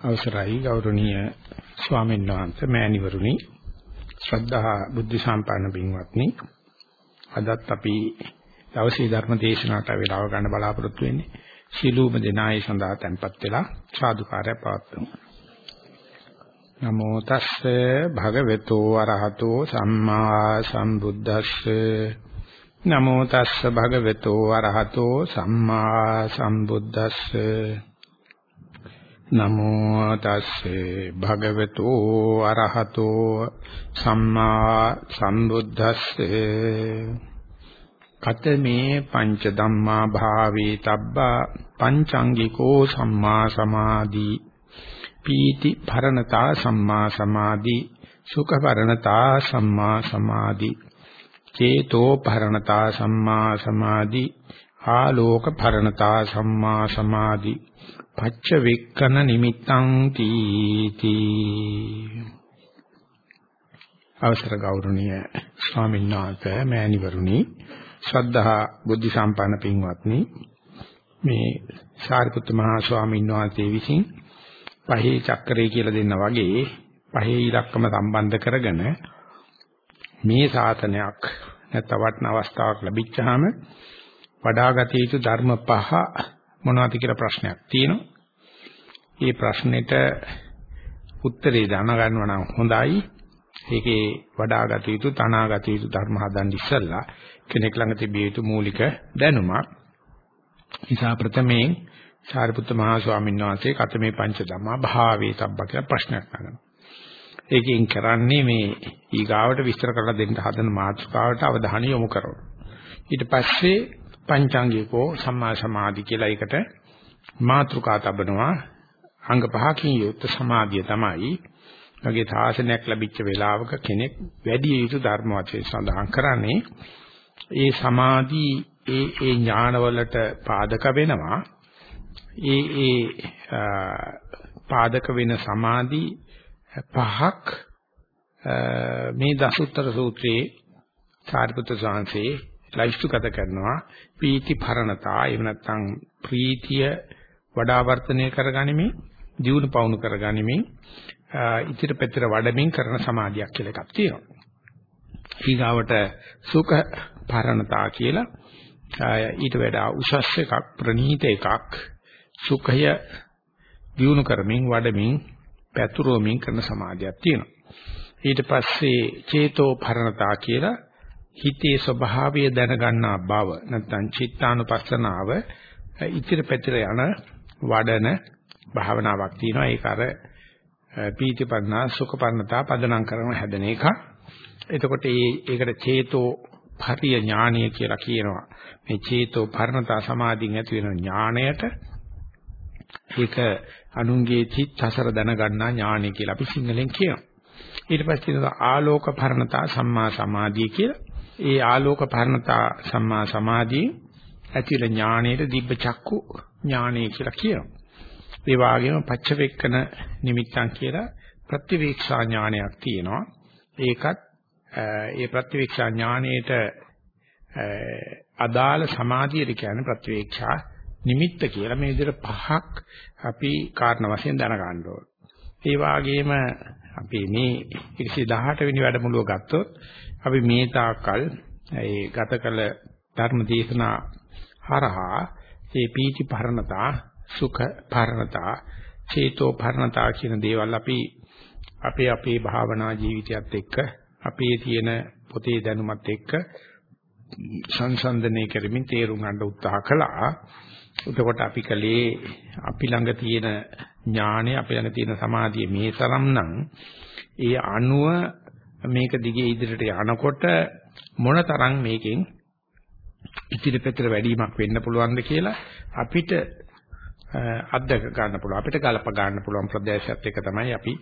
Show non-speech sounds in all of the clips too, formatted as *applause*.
අවසරයි ගෞරවනීය ස්වාමීන් වහන්සේ මෑණිවරුනි. ශ්‍රද්ධා බුද්ධ සම්පන්න පින්වත්නි. අදත් අපි දවසේ ධර්ම දේශනාවට වේලාව ගන්න බලාපොරොත්තු වෙන්නේ ශීලූම දෙනායි සඳහා tempත් වෙලා සාදුකාරය පවත්වමු. නමෝ තස්සේ භගවතු වරහතෝ සම්මා සම්බුද්දස්සේ. නමෝ තස්සේ භගවතු වරහතෝ සම්මා සම්බුද්දස්සේ. නමෝ තස්සේ භගවතු අරහතෝ සම්මා සම්බුද්දස්සේ. කතමේ පංච ධම්මා භාවේ තබ්බා පංචාංගිකෝ සම්මා සමාධි. පීති භරණතා සම්මා සමාධි. සුඛ භරණතා සම්මා සමාධි. චේතෝ භරණතා සම්මා සමාධි. ආලෝක භරණතා සම්මා සමාධි. පච්ච වෙක්කන නිමිත්තං තීති. අවසර ගෞරවනීය ස්වාමීන් වහන්සේ මෑණිවරුනි ශ්‍රද්ධා බුද්ධ සම්පන්න පින්වත්නි මේ සාරිපුත්ත මහා ස්වාමීන් වහන්සේ විසින් පහේ චක්‍රය කියලා දෙන්න වගේ පහේ ඉලක්කම සම්බන්ධ කරගෙන මේ සාසනයක් නැත්නම් වටන අවස්ථාවක් ලැබිච්චාම වඩාගත යුතු ධර්ම පහ මොනවද කියලා ප්‍රශ්නයක් තියෙනවා. මේ ප්‍රශ්නෙට උත්තරේ දැනගන්නවා නම් හොඳයි. ඒකේ වඩාගත යුතු තනාගත යුතු ධර්ම හදන්න ඉස්සෙල්ලා කෙනෙක් ළඟ තිබිය යුතු මූලික දැනුමක්. නිසා ප්‍රථමයෙන් සාරිපුත්ත මහා ස්වාමීන් වහන්සේ කතමේ පංච ධම්මා භාවේ තබ්බ කියලා ප්‍රශ්නයක් නගනවා. ඒකෙන් කරන්නේ මේ ඊගාවට විස්තර කරලා දෙන්න හදන මාතෘකාවට අවධානය යොමු කරනවා. ඊට පස්සේ පංචාංගිකෝ සම්මා සමාධි කියලා එකට මාත්‍රිකා තබනවා. අංග පහකින් යුක්ත සමාධිය තමයි. වගේ සාසනයක් ලැබිච්ච වෙලාවක කෙනෙක් වැඩි යුතු ධර්ම වශයෙන් සඳහන් කරන්නේ. ඒ සමාධි ඒ ඒ ඥානවලට පාදක වෙනවා. ඒ ඒ පාදක වෙන සමාධි පහක් මේ දසුත්තර සූත්‍රයේ සාරිපුත්‍ර ස්වාමීන් ලයිස්තුගත කරනවා පීති භරණතා එහෙම නැත්නම් ප්‍රීතිය වඩා වර්ධනය කරගනිමින් දියුණු පවුණු කරගනිමින් ඉතිර පෙතර වඩමින් කරන සමාධියක් කියලා එකක් තියෙනවා. ඊගාවට සුඛ භරණතා කියලා ඊට වඩා උසස් එකක් ප්‍රනීත එකක් සුඛය දියුණු කරමින් වඩමින් පැතුරුවමින් කරන සමාධියක් තියෙනවා. ඊට පස්සේ චේතෝ භරණතා කියලා හිතේ ස්වභාවය දැනගන්නා බව නැත්නම් චිත්තානුපස්සනාව ඉතිර පැතිර යන වඩන භාවනාවක් තියෙනවා ඒක අර පීතිපන්නා සුඛපන්නතා පදනම් කරන හැදෙන එක. එතකොට මේ ඒකට චේතෝ පරිය ඥානය කියලා කියනවා. මේ චේතෝ පරණතා සමාධියෙන් ඇති වෙන ඥාණයට ඒක අනුන්ගේ චිත්තසර දැනගන්නා ඥානය කියලා අපි සිංහලෙන් කියනවා. ඊට පස්සේ ආලෝක පරණතා සම්මා සමාධිය කියලා ඒ ආලෝක පරණතා සම්මා සමාධිය ඇතිල ඥාණයට දිබ්බ චක්කු ඥාණය කියලා කියනවා. ඒ වගේම පච්චවෙක්කන නිමිත්තන් කියලා ප්‍රතිවීක්ෂා ඥානයක් තියෙනවා. ඒකත් ඒ ප්‍රතිවීක්ෂා ඥාණයට අදාළ සමාධියට කියන්නේ ප්‍රතිවීක්ෂා නිමිත්ත කියලා මේ විදිහට පහක් අපි කාරණ වශයෙන් දැනගන්න ඕන. ඒ වගේම අපි මේ 118 වෙනි වැඩමුළුව ගත්තොත් අපි මේ තාකල් ඒ ගත කළ ධර්ම දේශනා හරහා මේ පීති පරණතා සුඛ පරණතා චේතෝ පරණතා කියන දේවල් අපි අපේ අපේ භාවනා ජීවිතයත් එක්ක අපේ තියෙන පොතේ දැනුමත් එක්ක සංසන්දනය කරමින් තේරුම් ගන්න උත්සාහ කළා. එතකොට අපි කලේ අපි ළඟ තියෙන ඥාණය අපි ළඟ තියෙන සමාධිය මේ තරම් නම් ඒ අණුව මේක දිගේ ඉදිරියට යනකොට මොන තරම් මේකෙන් ඉතිරි පැතර වැඩිවීමක් වෙන්න පුළුවන්ද කියලා අපිට අත්දක ගන්න පුළුවන්. අපිට ගලප ගන්න පුළුවන් ප්‍රදේශයත් එක තමයි අපි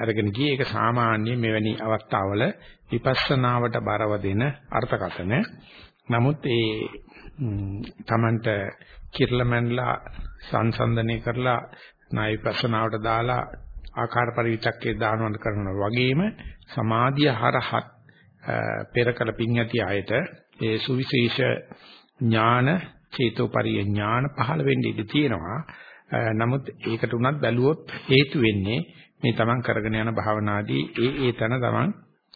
අරගෙන ගියේ. ඒක සාමාන්‍ය මෙවැනි අවස්ථාවල විපස්සනාවට බරව දෙන අර්ථකථන. නමුත් ඒ තමන්ට කිර්ලමන්ලා සංසන්දනය කරලා ණය විපස්සනාවට දාලා ආකාර පරිවිතක්කේ දානවන කරනවා වගේම සමාධිය හරහත් පෙර කල පින් ඇති අයට ඒ සුවිශේෂ ඥාන චේතෝපරිය ඥාන පහළ වෙන්න ඉඩ තියෙනවා නමුත් ඒකට උනත් බැලුවොත් හේතු වෙන්නේ මේ තමන් කරගෙන යන භාවනාදී ඒ ඒ තන තමන්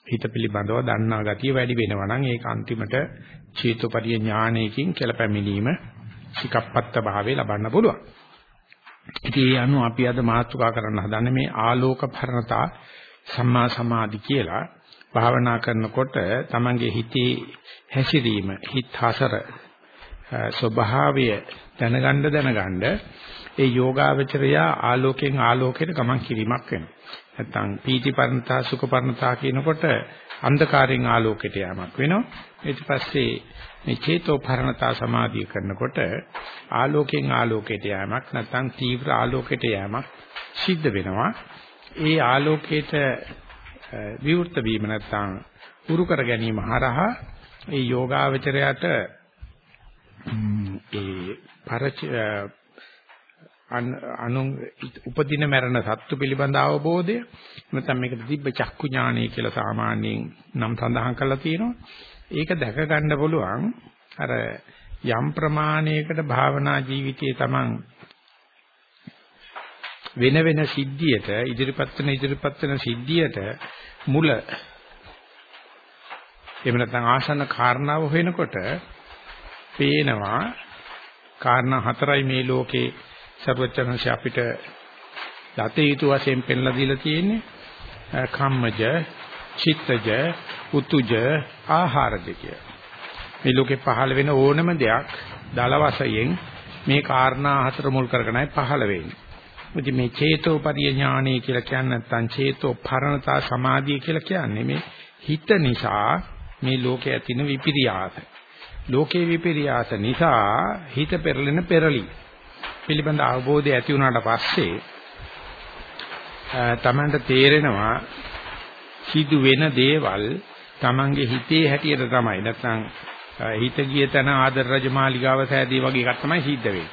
හිත පිළිබඳව දන්නා ගතිය වැඩි වෙනවා නම් ඒක අන්තිමට චේතෝපරිය ඥානයකින් කෙලපැමිණීම සිකප්පත්ත භාවය ලබන්න පුළුවන්. ඉතින් ඒ අනුව අපි අද මාතෘකා කරන්න හදන්නේ මේ ආලෝක භරණතා සම්මා සමාධි කියලා භාවනා කරනකොට තමන්ගේ හිතේ හැසිරීම හිත හසර ස්වභාවය දැනගන්න දැනගන්න ඒ යෝගාවචරය ආලෝකයෙන් ආලෝකයට ගමන් කිරීමක් වෙනවා. නැත්තම් පීතිපරණතා සුඛපරණතා කියනකොට අන්ධකාරයෙන් ආලෝකයට යamak වෙනවා. ඊට පස්සේ මේ චේතෝ පරණතා සමාධිය කරනකොට ආලෝකයෙන් ආලෝකයට යamak නැත්තම් තීව්‍ර ආලෝකයට යamak සිද්ධ වෙනවා. ඒ ආලෝකයට විවෘත වීම නැත්තම් උරු කර ගැනීම හරහා ඒ යෝගාවචරයට ඒ පරච අනු උපදින මරණ සත්තු පිළිබඳ අවබෝධය නැත්නම් මේකට තිබ්බ චක්කු ඥානය කියලා සාමාන්‍යයෙන් නම් සඳහන් කරලා තියෙනවා. ඒක දැක ගන්න පුළුවන්. අර යම් ප්‍රමාණයකට භාවනා ජීවිතයේ Taman වෙන වෙන සිද්ධියට ඉදිරිපත් වෙන ඉදිරිපත් වෙන සිද්ධියට මුල එහෙම නැත්නම් ආසන්න කාරණාව හොයනකොට පේනවා කාරණා හතරයි මේ ලෝකේ සර්වචනංශ අපිට දතේ යුතු වශයෙන් පෙන්ලා දීලා තියෙන්නේ. කම්මජ චිත්තජ උතුජ ආහාරජ කිය. මේ ලෝකේ පහළ වෙන ඕනම දෙයක් දල වශයෙන් මේ කාරණා හතර මුල් කරගෙනයි පහළ වෙන්නේ. ඉතින් මේ චේතෝපරිය ඥානය කියලා කියන්නේ නැත්නම් චේතෝ පරණතා සමාධිය කියලා කියන්නේ මේ හිත නිසා මේ ලෝකයේ ඇතින විපිරියාස. ලෝකේ විපිරියාස නිසා හිත පෙරලෙන පෙරලි පිළිබඳ අවබෝධය ඇති වුණාට පස්සේ තමන්ට තේරෙනවා සිදු වෙන දේවල් තමන්ගේ හිතේ හැටියට තමයි නැත්නම් හිත ගිය තැන ආදර රජමාලිගාව සෑදී වගේ එකක් තමයි සිද්ධ වෙන්නේ.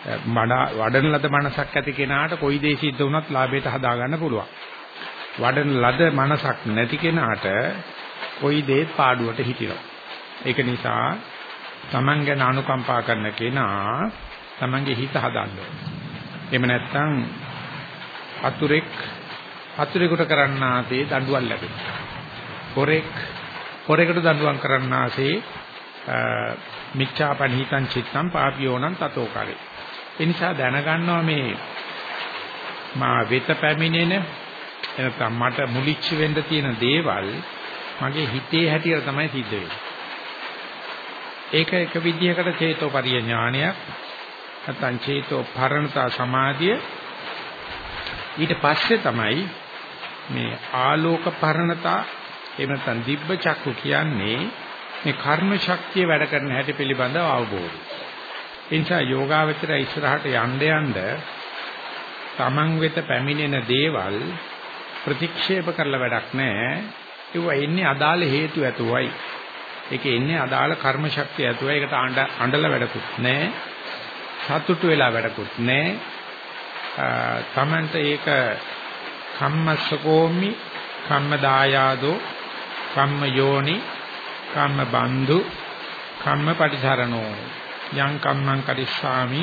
වඩන ලද මනසක් ඇති කෙනාට කොයි දේ සිද්ධ වුණත් ලාභයට හදා ගන්න පුළුවන්. වඩන ලද මනසක් නැති කෙනාට කොයි දේ පාඩුවට හිටිනවා. ඒක නිසා Taman ගැන අනුකම්පා කරන කෙනා Tamanගේ හිත හදන්න එහෙම නැත්නම් අතුරෙක් අතුරෙකුට කරන්නාසේ දඬුවම් ලැබෙනවා. හොරෙක් හොරෙකුට දඬුවම් කරන්නාසේ මිච්ඡාපනිහිතං චිත්තං පාපියෝනං තතෝ කරේ. ඒ නිසා දැනගන්නවා මේ මා වෙත පැමිණෙන එනකම් මට මුලිච්ච වෙන්න තියෙන දේවල් මගේ හිතේ හැටියට තමයි සිද්ධ වෙන්නේ. ඒක එක විදිහකට චේතෝපරිය ඥානයක් නැත්නම් චේතෝ පරණතා සමාධිය ඊට පස්සේ තමයි මේ ආලෝක පරණතා එහෙම නැත්නම් දිබ්බ චක්කු කියන්නේ මේ කර්ම ශක්තිය වැඩ කරන හැටි පිළිබඳව අවබෝධය. ඒ නිසා යෝගාවචරය ඉස්සරහට යන්න යන්න තමන් වෙත පැමිණෙන දේවල් ප්‍රතික්ෂේප කරලා වැඩක් නැහැ. ඒවා එන්නේ අදාළ හේතු ඇතුවයි. ඒකේ එන්නේ අදාළ කර්ම ශක්තිය ඇතුවයි. ඒකට අඬලා වැඩකුත් නැහැ. සතුටු වෙලා වැඩකුත් නැහැ. තමන්ට ඒක කම්මස්සකෝමි කම්ම දායාදෝ කම්ම යෝනි කම්ම බන්දු කම්ම පටිසරණෝ යං කම්මං කරිස්සාමි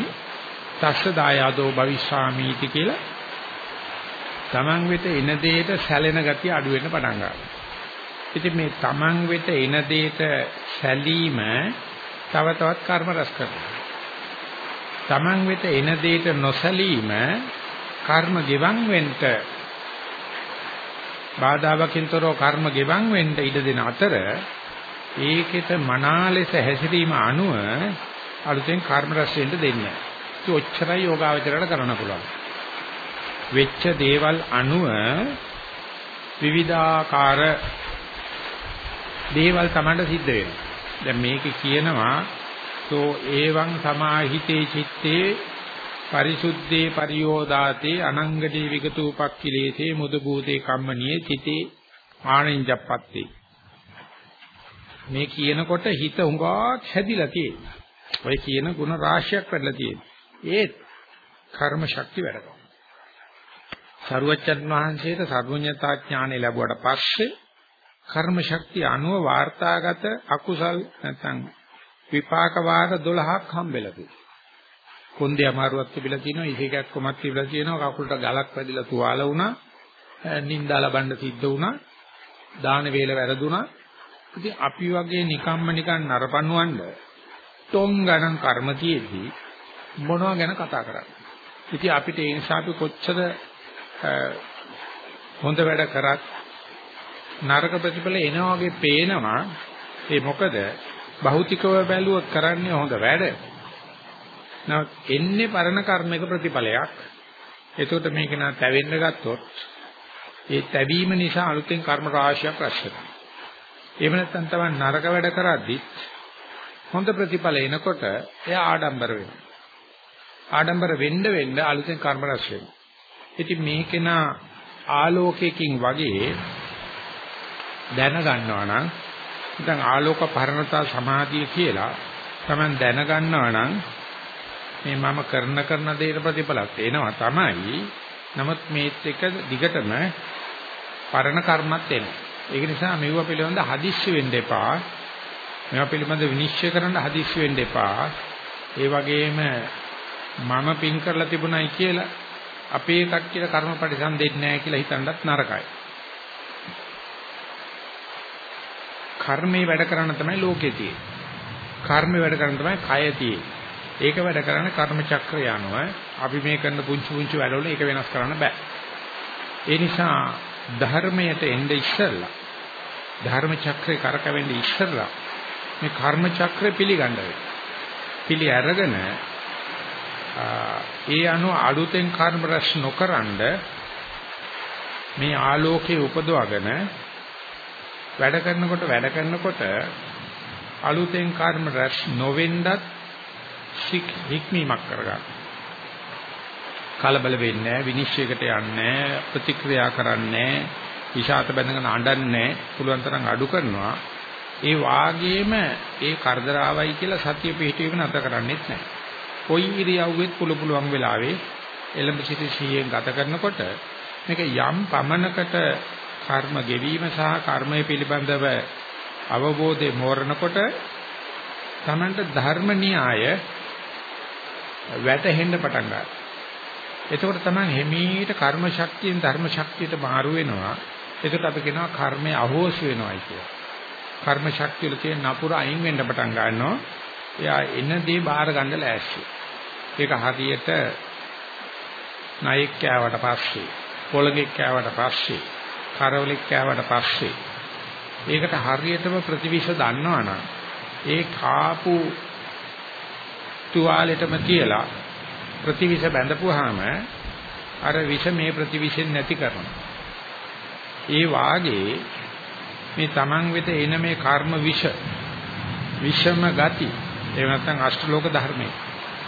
තස්ස දායාදෝ භවිස්සාමි इति කියලා තමන් වෙත එන දෙයට සැලෙන ගතිය අඩු වෙන්න පටන් ගන්නවා. ඉතින් මේ තමන් වෙත එන දෙයට සැලීම තව තවත් කර්ම රැස් කරනවා. තමන් වෙත එන දෙයට නොසැලීම කර්ම ගෙවන් වෙන්න බාධාවකින්තරෝ කර්ම ගෙවන් වෙන්න ඉඩ දෙන අතර ඒකෙත මනා ලෙස හැසිරීම අනුව අලුතෙන් කර්ම රැස් වෙන්න දෙන්නේ. ඒක ඔච්චරයි යෝගාවචරයට කරන්න පුළුවන්. වෙච්ච දේවල් අනුව විවිධාකාර දේවල් තමයි සිද්ධ වෙනවා. දැන් මේකේ කියනවා සෝ එවං සමාහිතේ චitte පරිසුද්ධේ පරියෝදාතේ අනංගදී විගතූපක්ඛිලේසේ මුදු භූතේ කම්මනියේ චිතේ ආනින්ජප්පත්තේ මේ කියනකොට හිත උඟාක් හැදිලා තියෙනවා. ඔය කියන ಗುಣ රාශියක් වැඩලා තියෙනවා. ඒත් කර්ම ශක්තිය වැඩ කරනවා. සරුවච්චන් වහන්සේට සර්වඥතා ඥානෙ ලැබුවට පස්සේ කර්ම ශක්තිය අනුව වාර්තාගත අකුසල් නැත්නම් විපාක වාර 12ක් හම්බෙලා තියෙනවා. කොන්දේ අමාරුවක් තිබිලා තියෙනවා, ඉහිකක් කොමක් තිබිලා තියෙනවා, කකුලට ගලක් වැදිලා තුවාල වුණා, නින්දා ලබන්න සිද්ධ වුණා, දාන වේල වැරදුනා. ඉතින් අපි වගේ නිකම්ම නිකන් නරපණුවන්ඩ ටොං ගණන් කර්ම තියෙද්දී මොනවා ගැන කතා කරන්නේ. ඉතින් අපිට ඒ නිසා අපි කොච්චර හොඳ වැඩ කරත් නරක ප්‍රතිඵල එනවා වගේ පේනවා. ඒ මොකද භෞතිකව බැලුවොත් කරන්නේ හොඳ වැඩ. නමුත් එන්නේ පරණ කර්මයක ප්‍රතිඵලයක්. එතකොට මේක නා තැවෙන්න ගත්තොත් ඒ තැවීම නිසා අලුතෙන් කර්ම රාශියක් රැස් වෙනවා. එහෙම නැත්නම් තමයි නරක වැඩ කරද්දිත් හොඳ ප්‍රතිඵල එනකොට එයා ආඩම්බර වෙනවා. ආඩම්බර වෙන්න වෙන්න අලුතෙන් කර්ම රැස් වෙනවා. ඉතින් මේකේන ආලෝකයකින් වගේ දැනගන්නවා නම් දැන් ආලෝක පරණතා සමාධිය කියලා තමයි දැනගන්නවා නම් මේ මම කරන කරන දේට ප්‍රතිඵලත් එනවා තමයි. නමුත් මේත් එක දිගටම පරණ කර්මත් එනවා. ඒක නිසා මෙව පිළිබඳ හදිස්සි වෙන්න එපා. මේවා පිළිබඳ විනිශ්චය කරන්න හදිස්සි වෙන්න එපා. ඒ වගේම මම පින් කරලා තිබුණයි කියලා අපේ කට්ටියට කර්ම පරිසම් දෙන්නේ නැහැ කියලා හිතන්නත් නරකයි. කර්මේ වැඩ කරන්න තමයි ලෝකේ තියෙන්නේ. කර්මේ වැඩ කරන්න තමයි කය තියෙන්නේ. ඒක වැඩ කරන්නේ කර්ම චක්‍රය අනුව අපි මේ කරන පුංචි පුංචි වැඩවල ඒක වෙනස් කරන්න බෑ. ඒ නිසා ධර්මයට එnde ඉස්සෙල්ලා ධර්ම චක්‍රේ කරකවෙන්නේ ඉස්සෙල්ලා මේ කර්ම චක්‍රය පිළිගන්න වෙනවා. පිළි අරගෙන ඒ අනුව අලුතෙන් කර්ම රැස් නොකරනද මේ ආලෝකයේ උපදවගෙන වැඩ කරනකොට වැඩ කරනකොට අලුතෙන් කර්ම රැස් නොවෙන්නත් හික්මීමක් කරගන්න. කලබල වෙන්නේ නැහැ, විනිශ්චයකට යන්නේ ප්‍රතික්‍රියා කරන්නේ විෂාත බැඳගෙන අඬන්නේ පුළුවන් තරම් අඩු කරනවා. ඒ වාගේම ඒ කරදර ආවයි කියලා සතිය පිහිටීම නැත කරන්නේත් නැහැ. කොයි ඉරියව්වෙත් පුළු පුළුවන් වෙලාවේ එළඹ සිටි සීයෙන් ගත කරනකොට මේක යම් පමනකට කර්ම ගෙවීම සහ කර්මය පිළිබඳව අවබෝධය මෝරනකොට තමන්ට ධර්ම න්‍යාය වැටහෙන්න පටන් ගන්නවා. එතකොට තමයි හිමීට කර්ම ශක්තියෙන් ධර්ම ශක්තියට මාරු වෙනවා. එතකොට අපි කියනවා කර්මය අහෝසි වෙනවායි කියලා. කර්ම ශක්තිය වල තියෙන නපුර අයින් වෙන්න පටන් ගන්නවා. එයා එන දේ බාර ගන්න ලෑස්ති. ඒක හරියට ණයෙක් කෑවට පස්සේ, පොළගෙක් කෑවට පස්සේ, කරවලෙක් කෑවට පස්සේ ඒකට හරියටම ප්‍රතිවිෂ දන්නවනම් ඒ කාපු තුවාලෙටම තියලා ප්‍රතිවිෂ බැඳපුවාම අර විෂ මේ ප්‍රතිවිෂෙන් නැති කරනවා. ඒ වාගේ මේ Taman වෙත එන මේ කර්ම විෂ විෂම ගති එහෙම නැත්නම් අෂ්ටලෝක ධර්මයේ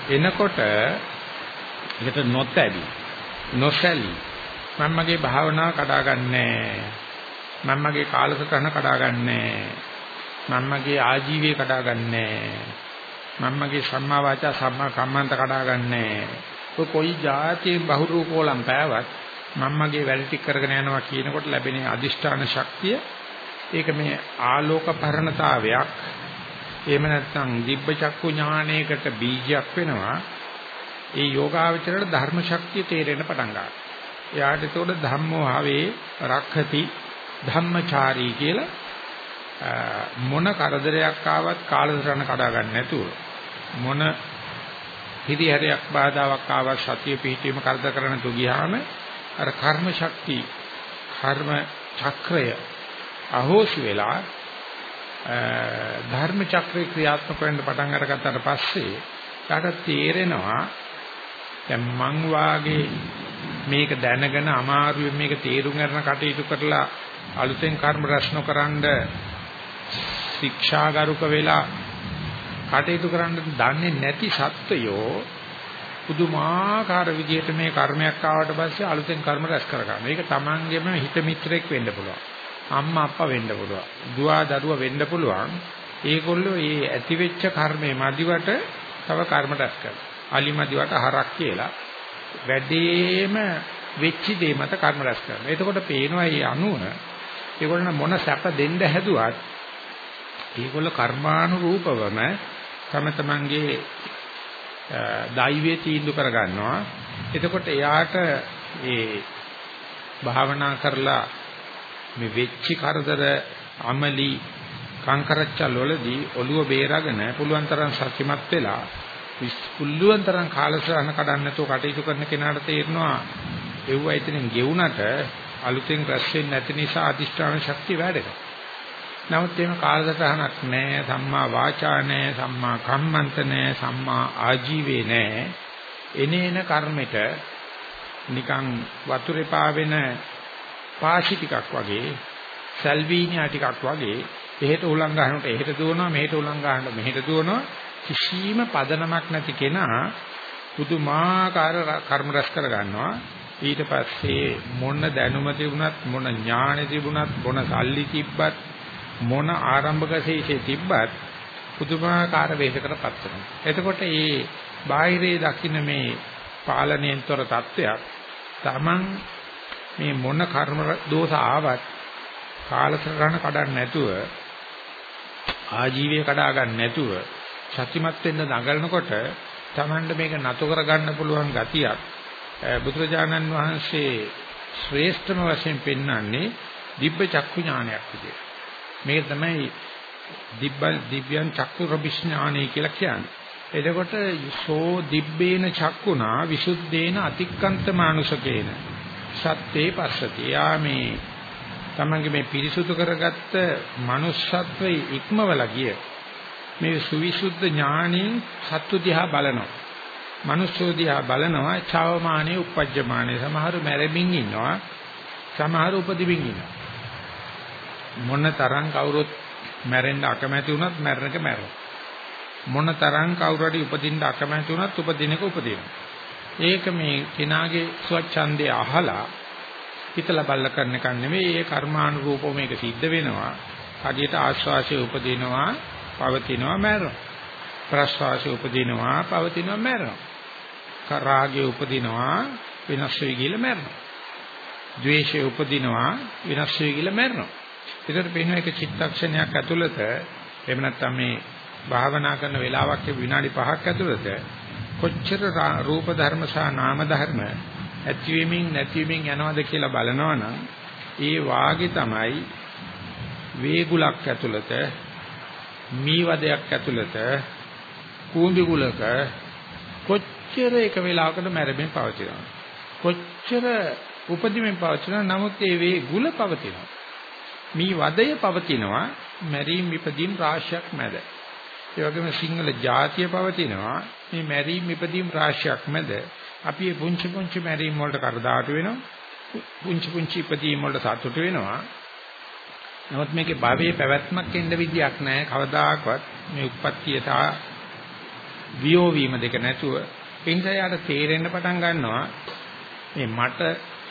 එනකොට ඒකට නොතැවි නොසැලී. මම මගේ භාවනාව කඩාගන්නේ මම මගේ කාලසටහන කඩාගන්නේ මම මගේ ආජීවය කඩාගන්නේ මම මගේ සම්මා වාචා සම්මා කම්මන්ත කඩාගන්නේ ඔය කොයි જાතියෙන් බහුරූපෝලම් පෑවත් මම මගේ වැඩ ටික කරගෙන යනවා කියනකොට ලැබෙන අදිෂ්ඨාන ශක්තිය ඒක මේ ආලෝක පරණතාවයක් එහෙම නැත්නම් දිබ්බ චක්කු ඥානයකට බීජයක් වෙනවා. ඒ යෝගාවචරයට ධර්ම ශක්තිය තේරෙන්න පටන් ගන්නවා. එයාට ඒතකොට ධම්මෝ ආවේ රක්ඛති ධම්මචාරී කියලා මොන කරදරයක් ආවත් කාලසටහන කඩා ගන්න නැතුව මොන හිරිහැරයක් බාධාවක් ආවත් සතිය පිහිටීම කරදර කරන තු ගියාම අර කර්ම ශක්තිය කර්ම චක්‍රය අහෝසි වෙලා ධර්ම චක්‍රේ ක්‍රියාත්මක වෙන්න පටන් අරගත්තට පස්සේ යාට තේරෙනවා දැන් මං වාගේ මේක දැනගෙන අමාරුවෙන් මේක තේරුම් ගන්න කටයුතු කරලා අලුතෙන් කර්ම රැස්නොකරනද ශික්ෂාගරුක වෙලා කටයුතු කරන්න දන්නේ නැති සත්වයෝ පුදුමාකාර විදිහට මේ කර්මයක් ආවට පස්සේ අලුතෙන් කර්ම රැස් කරගන්න. මේක තමන්ගේම හිත මිත්‍රෙක් වෙන්න පුළුවන්. අම්මා අප්පා වෙන්න පුළුවන්. දුවා දරුවා වෙන්න පුළුවන්. ඒගොල්ලෝ මේ ඇතිවෙච්ච කර්මේ මදිවට තව කර්ම රැස් කරනවා. අලි මදිවට හරක් කියලා වැඩිම වෙච්ච දේ මත කර්ම රැස් කරනවා. එතකොට පේනවා මේ අනුව ඒගොල්ලන් මොන සැප දෙන්න හැදුවත් ඒගොල්ල කර්මානුරූපවම තම තමන්ගේ දෛවයේ තීන්දුව කරගන්නවා. එතකොට එයාට ඒ භාවනා කරලා මේ වෙච්චි කරදර අමලි කාංකරච්චල් වලදී ඔළුව බේරගෙන පුළුවන් තරම් සත්‍යමත් වෙලා පුළුවන් තරම් කාලසටහන කඩන්න නැතුව කටයුතු කරන කෙනාට තේරෙනවා එව්ව එතනින් ගෙවුනට අලුතෙන් රැස් වෙන්නේ නැති නිසා අදිෂ්ඨාන ශක්තිය වැඩෙනවා. නමුත් එහෙම කාලසටහනක් නැහැ, සම්මා වාචා නැහැ, සම්මා කම්මන්ත නැහැ, සම්මා ආජීවේ නැහැ. එනේන කර්මෙට නිකන් වතුරේ පාවෙන පාසි ටිකක් වගේ, සල්වීනියා ටිකක් වගේ එහෙට උලං ගන්නකොට එහෙට දුවනවා, මෙහෙට උලං ගන්නකොට මෙහෙට දුවනවා. කිසිම පදනමක් නැති කෙනා පුදුමාකාර කර්ම රැස් කර ගන්නවා. ඊට පස්සේ මොන දැනුම තිබුණත් මොන ඥානෙ තිබුණත් මොන සල්ලි තිබ්බත් මොන ආරම්භක ශේෂේ තිබ්බත් පුදුමාකාර වේශකටපත් වෙනවා. එතකොට මේ බාහිරේ දකින්න මේ පාලනයෙන්තර தත්වයක් Taman මේ මොන කර්ම දෝෂ ආවත් කාලසටහන කඩන්න නැතුව ආජීවය කඩා ගන්න නැතුව සත්‍යමත් වෙන්න දඟලනකොට Tamanට මේක නතු කර ගන්න පුළුවන් ගතියක් බුදුරජාණන් වහන්සේ ශ්‍රේෂ්ඨම වශයෙන් පෙන්වන්නේ දිබ්බ චක්කු ඥානයක් විදියට. මේක තමයි දිබ්බ දිව්‍යං චක්කු රබිඥානයි කියලා කියන්නේ. එතකොට සෝ දිබ්බේන චක්කුණා විසුද්ධේන අතික්කන්ත මානුෂකේන සත්‍යේ පස්සති. යා මේ තමන්ගේ මේ පිරිසුදු කරගත්ත manussත්වයේ ඉක්මවලා ගිය මේ සුවිසුද්ධ ඥාණයෙන් සත්තු දිහා බලනවා. මිනිස්සු දිහා බලනවා චවමානේ uppajjamaනේ සමහරු මැරෙමින් ඉන්නවා සමහරු උපදිමින් ඉන්නවා මොන තරම් කවුරුත් මැරෙන්න අකමැති වුණත් මැරෙනක මැරෙනවා. මොන තරම් කවුරු හරි උපදින්න අකමැති වුණත් උපදිනක උපදිනවා. ඒක මේ කෙනාගේ ස්වච්ඡන්දේ අහලා හිතලා බල්ල කරන එක නෙවෙයි ඒ කර්මානුරූපව මේක සිද්ධ වෙනවා. හදියට ආශ්වාසයේ උපදිනවා පවතිනවා මැරෙනවා. ප්‍රශ්වාසයේ උපදිනවා පවතිනවා මැරෙනවා. රාගය උපදිනවා වෙනස් වෙයි කියලා මැරෙනවා. ද්වේෂය උපදිනවා වෙනස් වෙයි කියලා මැරෙනවා. ඒකට පේන එක චිත්තක්ෂණයක් ඇතුළත එහෙම නැත්නම් මේ භාවනා කරන වෙලාවක් විනාඩි 5ක් ඇතුළත කොච්චර රූප ධර්ම සහ නාම ධර්ම ඇතිවීමින් නැතිවීමින් යනවද කියලා බලනවනම් ඒ වාගේ තමයි වේගුලක් ඇතුළත මීවදයක් ඇතුළත කූඹි ගුලක කොච්චර එක වෙලාවකට මැරෙමින් පවතිනවා. කොච්චර උපදිමින් පවතිනවා. නමුත් ඒ වේ ගුල පවතිනවා. මේ වදය පවතිනවා මැරීම් විපදීම් රාශියක් මැද. ඒ වගේම සිංහල ජාතිය පවතිනවා මේ මැරීම් විපදීම් රාශියක් මැද. අපි මේ පුංචි පුංචි මැරීම් වලට කරදාට වෙනවා. පුංචි පුංචි ඉපදීම් වලට සතුට වෙනවා. නමුත් මේකේ භවයේ පැවැත්මක් එන්න විදියක් නැහැ. කවදාකවත් මේ උප්පත්තිය සහ වියෝ වීම දෙක නැතුව එනිසා තේරෙන්න පටන් ගන්නවා මේ මට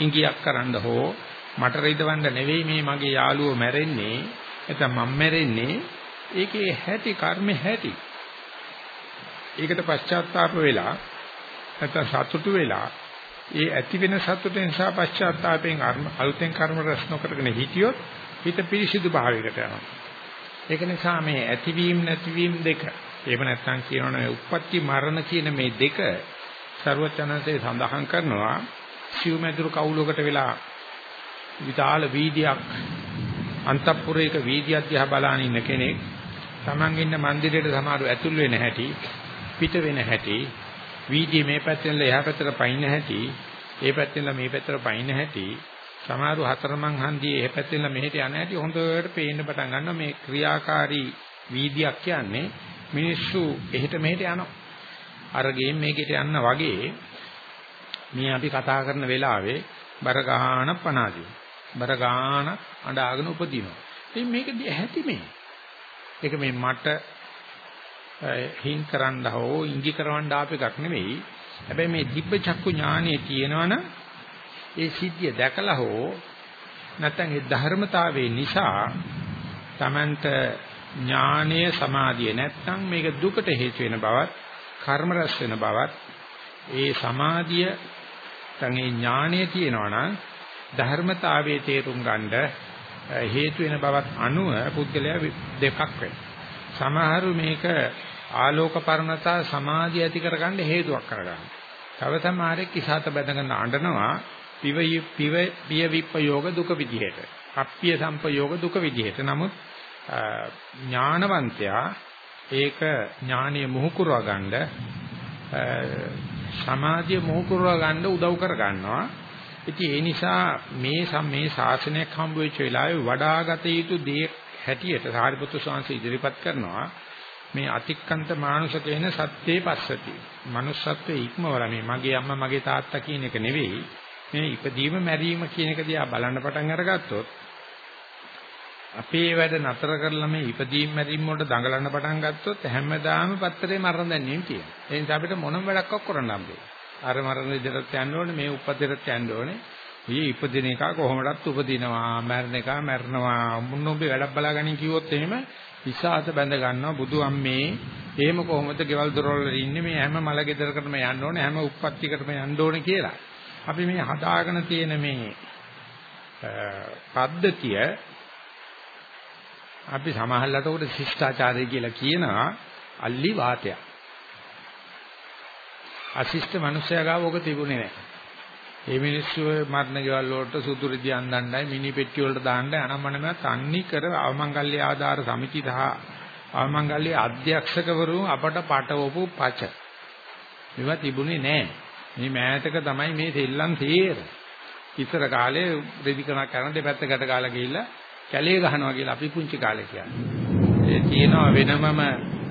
ඉඟියක් කරන්න හෝ මට රිදවන්න නෙවෙයි මේ මගේ යාළුවෝ මැරෙන්නේ. නැත්නම් මම මැරෙන්නේ. ඒකේ හැටි කර්මෙ හැටි. ඒකට පශ්චාත්තාප වෙලා නැත්නම් සතුටු වෙලා ඒ ඇති වෙන සතුට නිසා පශ්චාත්තාපයෙන් අලුතෙන් කර්ම රැස් නොකරගෙන හිටියොත් හිත පිරිසිදු භාවයකට යනවා. ඒක නිසා මේ ඇතිවීම නැතිවීම දෙක එහෙම නැත්නම් කියනවනේ උප්පත්ති මරණ කියන මේ දෙක ਸਰවචනන්සේ සඳහන් කරනවා. සිව්මැදුරු කවුලකට වෙලා විතාල වීදියක් අන්තපුරයක වීදියක් දිහා බලාන ඉන්න කෙනෙක් Taman ඉන්න මන්දිරයට සමහරව ඇතුල් වෙන හැටි පිට වෙන හැටි වීදියේ මේ පැත්තෙන්ලා එහා පැත්තට පයින්න හැටි ඒ පැත්තෙන්ලා මේ පැත්තට පයින්න හැටි සමහරව හතරමං හන්දියේ එහා පැත්තෙන්ලා මෙහෙට යන හැටි හොඳට පේන්න පටන් ගන්නවා මේ ක්‍රියාකාරී වීදියක් කියන්නේ මිනිස්සු එහෙට මෙහෙට යනවා. අර ගේම් මේකෙට යන්න වගේ මේ අපි කතා කරන වෙලාවේ බර ගහන පනාදී. බර ගාන අඬාගෙන උපදිනවා. ඉතින් මේක ඇහැටි මේ. ඒක මේ මට හින් කරන්න හෝ ඉඟි කරවන්න ආප එකක් නෙවෙයි. හැබැයි මේ දිබ්බ චක්කු ඥානෙ තියෙනවනම් ඒ සිද්ධිය දැකලා හෝ නැත්නම් ඒ ධර්මතාවයේ නිසා Tamanට ඥානීය සමාධිය නැත්නම් මේක දුකට හේතු වෙන බවත් කර්ම රැස් වෙන බවත් ඒ සමාධිය නැත්නම් ඒ ඥානීය තියෙනවා නම් ධර්මතාවයේ තේරුම් ගන්න හේතු වෙන බවත් අනුව පුද්ගලයා දෙකක් වෙනවා. සමහරු මේක ආලෝක පරණතා සමාධිය ඇති කරගන්න හේතුවක් කරගන්න. තව සමහරෙක් කිසాత බැඳගෙන අඬනවා පිව පිව පිය විප්පයෝග දුක විදිහට. අප්පිය සම්පයෝග දුක විදිහට. නමුත් ඥානවන්තයා ඒක ඥානීය මුහුකුරව ගන්න සමාධිය මුහුකුරව ගන්න උදව් කර ගන්නවා. ඉතින් ඒ නිසා මේ මේ ශාසනයක් හම්බ වෙච්ච වෙලාවේ වඩාගත යුතු දේ හැටියට සාරිපුත්‍ර ස්වාමීන් ඉදිරිපත් කරනවා මේ අතික්කන්ත මානුෂක වෙන සත්‍යේ පස්සති. manussත්වයේ ඉක්මවල මේ මගේ අම්මා මගේ තාත්තා කියන එක නෙවෙයි. මේ ඉපදීම මැරීම කියන එක දිහා බලන්න පටන් අරගත්තොත් අපේ වැඩ නතර කරලා මේ ඉපදීම මැරීම වලට දඟලන්න පටන් ගත්තොත් හැමදාම පත්තරේ මරණ දැන්නේ තියෙනවා. ඒ නිසා අපිට මොනම වැඩක්වත් කරන්න හම්බෙන්නේ. අර මරණ විදිහට යන්න ඕනේ මේ උපදිරට යන්න ඕනේ. ඊ ඉපදින එක කොහොමදත් උපදිනවා මැරෙන එක මැරෙනවා මුන්න ඔබේ වැඩක් බලාගනින් කිව්වොත් එහෙම විසාත බැඳ ගන්නවා බුදු අම්මේ එහෙම කොහොමද ගෙවල් දොරවල් ඉන්නේ මේ හැම මල ගෙදරකටම යන්න ඕනේ හැම උප්පත්තිකටම යන්න ඕනේ කියලා. අපි මේ හදාගෙන තියෙන මේ පද්ධතිය අපි සමහරකට උඩ ශිෂ්ටාචාරය කියලා කියනවා අල්ලි වාතයක්. අශිෂ්ට මිනිස්සයා ගාව ඔක තිබුණේ නැහැ. මේ මිනිස්සු මරණ ගෙවල් වලට සුදු රිදි අන්දන්නයි මිනි පෙට්ටි වලට දාන්නයි අනම්මනම තන්නි කර අවමංගල්‍ය ආධාර සමිති සහ අවමංගල්‍ය අධ්‍යක්ෂකවරු අපට පටවපු පච. මේවා තිබුණේ නැහැ. මේ මෑතක තමයි මේ සෙල්ලම් තේර. ඉස්සර කාලේ රෙදි කණක් කරන දෙපැත්ත ගැට ගාලා ගිහිල්ලා කැලේ ගහනවා කියලා අපි පුංචි කාලේ කියන්නේ. ඒ තියෙනවා වෙනමම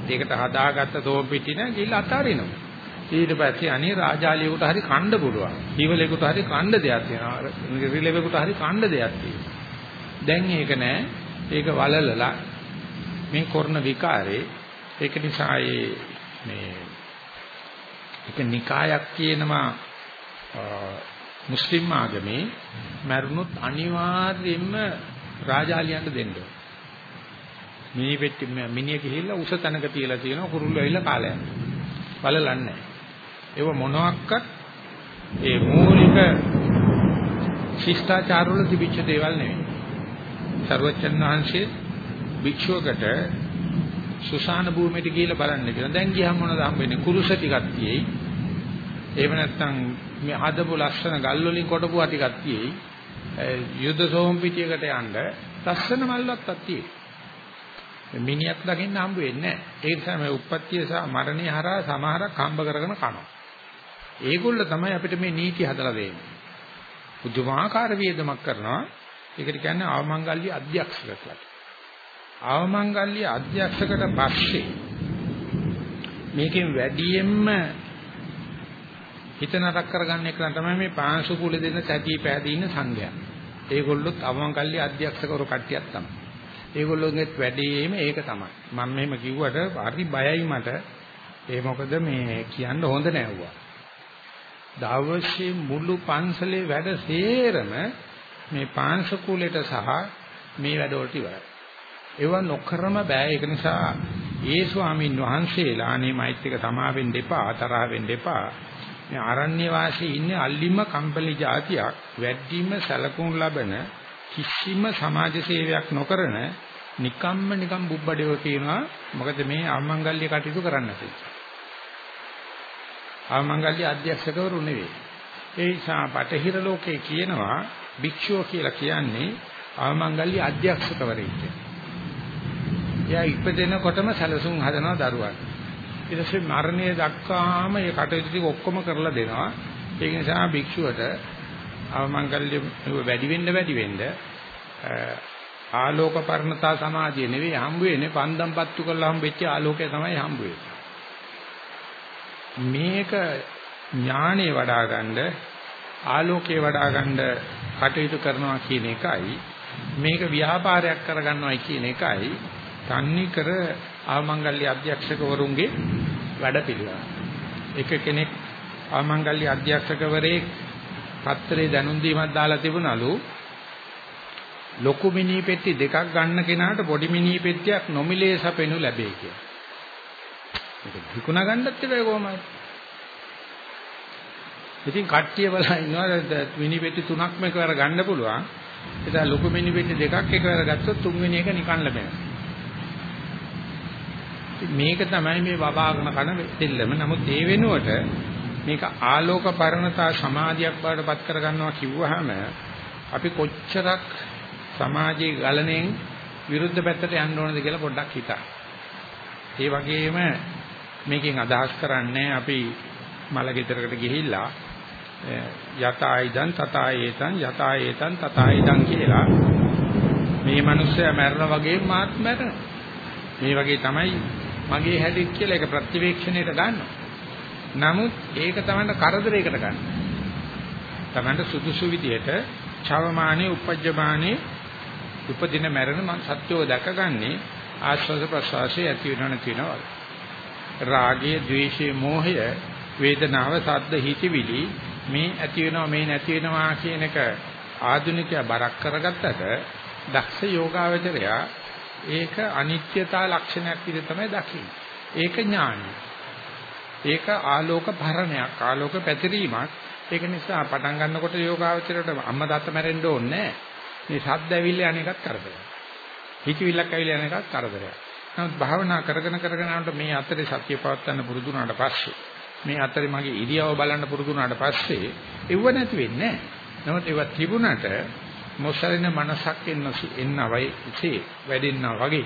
ඒකට හදාගත්ත තෝම් පිටින ගිහිල්ලා අතාරිනවා. ඊට පස්සේ අනේ රාජාලියෙකුට හරි කණ්ඩ පුළුවන්. ඊවලෙකුට හරි කණ්ඩ දෙයක් තියෙනවා. රිලෙවෙකුට හරි කණ්ඩ දෙයක් තියෙනවා. දැන් ඒක නෑ. ඒක වලලලා මේ කරන විකාරේ ඒක නිසා මේ එක නිකායක් කියනවා මුස්ලිම් ආගමේ මරුණොත් අනිවාර්යයෙන්ම රාජාලියන්ට දෙන්න ඕන. මිනි පෙට්ටි මිනිහ ගිහිල්ලා උස තැනක තියලා තියෙනවා කුරුල්ලෝ ඇවිල්ලා කාලයක්. බලලන්නේ. ඒව මොනවාක්වත් ඒ මූලික ශිෂ්ටාචාර වල තිබිච්ච දේවල් නෙවෙයි. සර්වචන් වහන්සේ භික්ෂුවකට සුසාන භූමියට ගිහිල්ලා බලන්න කියලා. දැන් ගියහම මොනවද හම්බෙන්නේ? කුරුස ටිකක් තියෙයි. එහෙම නැත්නම් මේ හදපු ලස්සන ගල් වලින් කොටපුවා ටිකක් තියෙයි. යුද්ධ සෝම් පිටියකට යන්න ලස්සන මල්වත්තක් තියෙයි. මිනිහක් දකින්න හම්බ වෙන්නේ නැහැ. ඒ නිසා මේ උප්පත්තිය සහ මරණය හරහා සමහරක් හම්බ කරගෙන කනවා. ඒගොල්ල තමයි අපිට මේ නීති හදලා දෙන්නේ. පුදුමාකාර වේදමක් කරනවා. ඒකට කියන්නේ අවමංගල්‍ය අධ්‍යක්ෂක කියලා. අවමංගල්‍ය අධ්‍යක්ෂකට පස්සේ මේකෙන් වැඩියෙන්ම හිත නරක කරගන්න එක තමයි මේ පාංශු කුල දෙන සැටි පෑදී ඉන්න සංඝයා. ඒගොල්ලොත් අවමංගල්‍ය අධ්‍යක්ෂකවරු කට්ටියක් තමයි. ඒගොල්ලෝගෙත් වැඩේම ඒක තමයි. මම මෙහෙම කිව්වට හරි බයයි මට. ඒ මොකද මේ කියන්න හොඳ නෑවුවා. දවසේ මුළු පන්සලේ වැඩ සේරම මේ පාංශකූලෙට සහ මේ වැඩවලට ඉවරයි. ඒව නොකරම බෑ ඒක නිසා ඒ ස්වාමින් වහන්සේලා අනේ මෛත්‍රික සමාවෙන්න එපා තරහ වෙන්න එපා. මේ ආරණ්‍ය වාසී ඉන්නේ අල්ලිම කම්පලි જાතියක් වැඩිම සැලකුම් ලබන කිසිම සමාජ සේවයක් නොකරන නිකම්ම නිකම් බුබ්බඩේව කියනවා මොකද මේ ආමංගල්‍ය කටයුතු කරන්න තියෙන්නේ. ආමංගල්‍ය අධ්‍යක්ෂකවරු නෙවෙයි. ඒ නිසා බටහිර ලෝකේ කියනවා භික්ෂුව කියලා කියන්නේ ආමංගල්‍ය අධ්‍යක්ෂකවරයෙක් කියලා. එයා ඉපදෙනකොටම සැලසුම් හදනවා දරුවන්. ඊට පස්සේ මරණය දක්වාම මේ කටයුතු ටික ඔක්කොම කරලා දෙනවා. ඒක නිසා භික්ෂුවට අවමංගල්‍ය වැඩි වෙන්න වැඩි වෙන්න ආලෝක පර්ණතා සමාධිය නෙවෙයි හම්බ වෙන්නේ පන්දම් පත්තු කරලා හම්බෙච්ච ආලෝකය තමයි හම්බ මේක ඥානෙ වඩා ගන්න ආලෝකේ වඩා ගන්න කටයුතු කරනවා කියන එකයි මේක ව්‍යාපාරයක් කරගන්නවයි කියන එකයි තන්නේ කර ආමංගල්‍ය අධ්‍යක්ෂකවරුන්ගේ වැඩපිළිවෙල. එක කෙනෙක් ආමංගල්‍ය අධ්‍යක්ෂකවරේ පත්‍රේ දැනුම් දීමක් දාලා තිබුණලු ලොකු මිනි පෙට්ටි දෙකක් ගන්න කෙනාට පොඩි මිනි පෙට්ටියක් නොමිලේ සපෙනු ලැබේ කියලා. ඒක විකුණා ගන්නත් බෑ කොහොමද? ඉතින් කට්ටිය බලලා ඉන්නවා මිනි පෙට්ටි තුනක්ම එකවර ගන්න පුළුවන්. ඒක ලොකු මිනි පෙට්ටි දෙකක් එකවර ගත්තොත් තුන්වෙනි එක නිකන් ලැබෙනවා. මේක තමයි මේ වවාගෙන කන දෙල්ලම. නමුත් ඒ වෙනුවට මේක ආලෝක පරණතා සමාධියක් බවට පත් කර ගන්නවා කිව්වහම අපි කොච්චරක් සමාජයේ ගලණයෙන් විරුද්ධ පැත්තට යන්න ඕනද කියලා පොඩ්ඩක් හිතා. ඒ වගේම මේකෙන් අදහස් කරන්නේ අපි මල ගෙදරකට ගිහිල්ලා යතයිදන් තතයිතන් යතයිතන් තතයිදන් කියලා මේ මිනිස්සයා මැරෙනා වගේ මාත් මැරෙන. මේ වගේ තමයි මගේ හැදිත් කියලා ඒක ප්‍රතිවේක්ෂණයට ගන්නවා. නමුත් ඒක තමයි කරදරයකට ගන්න. තමන්ට සුදුසු විදියට චවමානේ උපජ්ජමානේ උපදින මැරෙන මං සත්‍යෝ දැකගන්නේ ආශ්වාස ප්‍රශ්වාසයේ ඇති වෙනව නැති වෙනව. රාගය, ද්වේෂය, මෝහය, වේදනාව, සද්ද, හිතවිලි මේ ඇති වෙනවා මේ නැති වෙනවා කියන එක ආධුනිකයා බරක් කරගත්තට දක්ෂ යෝගාවචරයා ඒක අනිත්‍යතා ලක්ෂණයක් විදිහට තමයි දකින්නේ. ඒක ඥානයි. ඒක ආලෝක භරණයක්, ආලෝක පැතිරීමක්. ඒක නිසා පටන් ගන්නකොට යෝගාවචරයට අම්මා තාත්තා මැරෙන්න ඕනේ මේ ශබ්ද ඇවිල්ලා අනේකත් කරදරයක්. හිතවිල්ලක් ඇවිල්ලා අනේකත් කරදරයක්. නමුත් භාවනා කරගෙන කරගෙන යනකොට මේ අතරේ සත්‍ය පවත්වන්න පුරුදු වුණාට පස්සේ මේ අතරේ මගේ ඉරියව බලන්න පුරුදු වුණාට පස්සේ එව්ව නැති වෙන්නේ නැහැ. නමුත් ඒව තිබුණට මොසරින මනසක් එන්න එන්නවයි ඉතේ වැඩෙන්නා වගේ.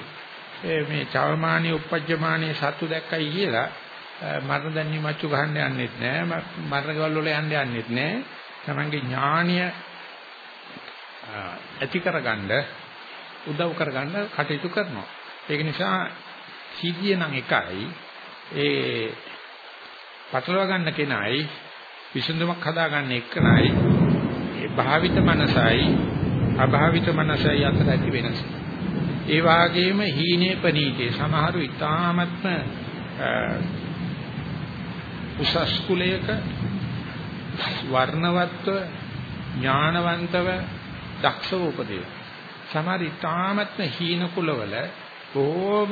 මේ චවමානී උපජ්ජමානී සතු දැක්කයි කියලා මරණ දැන්නි මච්චු ගහන්න යන්නෙත් නෑ මරණ ගවල් වල යන්න යන්නෙත් නෑ. තමන්ගේ ඥානීය ඇති කරගන්න උදව් කරගන්න කටයුතු කරනවා. ඒක නිසා සීගිය නම් එකයි ඒ පටලවා ගන්න කෙනයි විසඳුමක් හදා ගන්න එකනයි ඒ භාවිත මනසයි අභාවිත මනසයි අතර ඇති වෙනස. ඒ වාගේම හීනේ පනීතේ සමහරු ඊ타මත්ම උසස් කුලයක වර්ණවත්ව ඥානවන්තව දක්ෂව උපදේ. සමහර ඊ타මත්ම හීන කුලවල බොහොම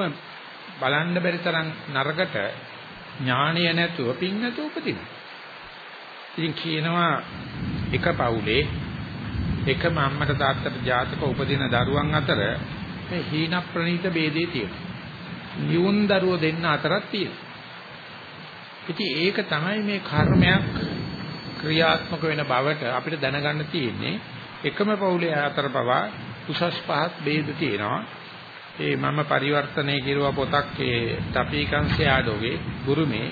බලන්න බැරි තරම් නරකට ඥාණය නැතුව පින් නැතුව උපදිනවා. ඉතින් කියනවා එක පවුලේ එකම අම්මට තාත්තට ජාතක උපදින දරුවන් අතර මේ හීන ප්‍රනීත ભેදේ තියෙනවා. නියුන් දරුවෝ දෙන්න අතරක් තියෙනවා. ඉතින් ඒක තමයි මේ කර්මයක් ක්‍රියාත්මක වෙන බවට අපිට දැනගන්න තියෙන්නේ. එකම පවුලේ අතර පවා උසස් පහත් ભેද තියෙනවා. ඒ මම පරිවර්තනය කෙරුවා පොතක් ඒ තපීකංශයාඩෝගේ ගුරුමේ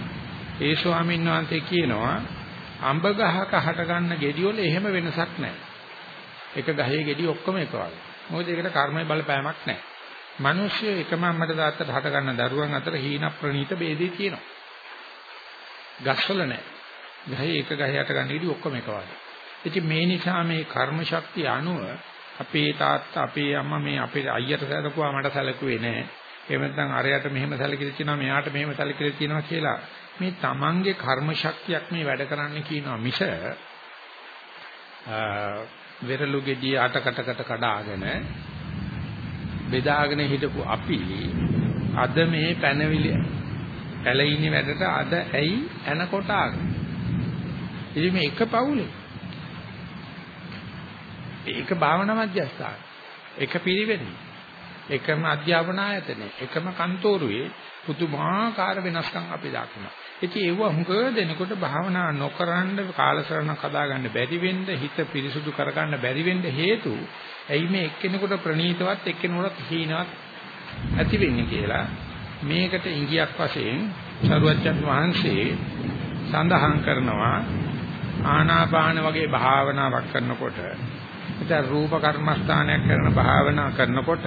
ඒ ස්වාමීන් වහන්සේ කියනවා අඹ ගහක හට ගන්න ගෙඩි වල එහෙම වෙනසක් නැහැ. එක ගහේ ගෙඩි ඔක්කොම එක වගේ. මොකද ඒකට කර්මය බලපෑමක් නැහැ. මිනිස්සු එකම අම්මට තාත්තට හට ගන්න දරුවන් අතර හීන ප්‍රනීත ભેදේ තියෙනවා. ගස්වල නැහැ. ගහේ එක ගහේ හට ගන්න ගෙඩි ඔක්කොම එක වගේ. ඉතින් මේ නිසා මේ කර්ම ශක්තිය අනුව අපේ තාත්තා අපේ අම්මා මේ අපේ අයියට සැලකුවා මට සැලකුවේ නැහැ. එහෙම නැත්නම් අරයට මෙහෙම සැලකිලි තියෙනවා මෙයාට මෙහෙම සැලකිලි තියෙනවා කියලා මේ තමන්ගේ කර්ම ශක්තියක් මේ වැඩ කරන්න කියනවා මිස වෙරළු ගෙඩිය අටකටකට කඩාගෙන බෙදාගෙන හිටපු අපි අද මේ පැනවිලි පැලින්නේ වැඩට අද ඇයි එන කොටාගෙන ඉතින් මේ එක පවුලේ ඒක භාවනා මධ්‍යස්ථාන. එක පිරිවෙන්නේ. එකම අධ්‍යාපන ආයතනයේ එකම කන්තෝරුවේ පුදුමාකාර වෙනස්කම් අපි දක්වනවා. ඉතින් ඒව හුඟ දෙනකොට භාවනා නොකරන කාලසරණක් හදාගන්න බැරි වෙන්න හිත පිරිසුදු කරගන්න බැරි වෙන්න හේතු ඇයි මේ එක්කෙනෙකුට ප්‍රණීතවත් එක්කෙනෙකුට හීනවත් ඇති වෙන්නේ කියලා මේකට ඉංගියක් වශයෙන් සරුවච්චන් වහන්සේ සඳහන් කරනවා ආනාපාන වගේ භාවනාවක් කරනකොට ඉතින් රූප කර්මස්ථානයක් කරන භාවනා කරනකොට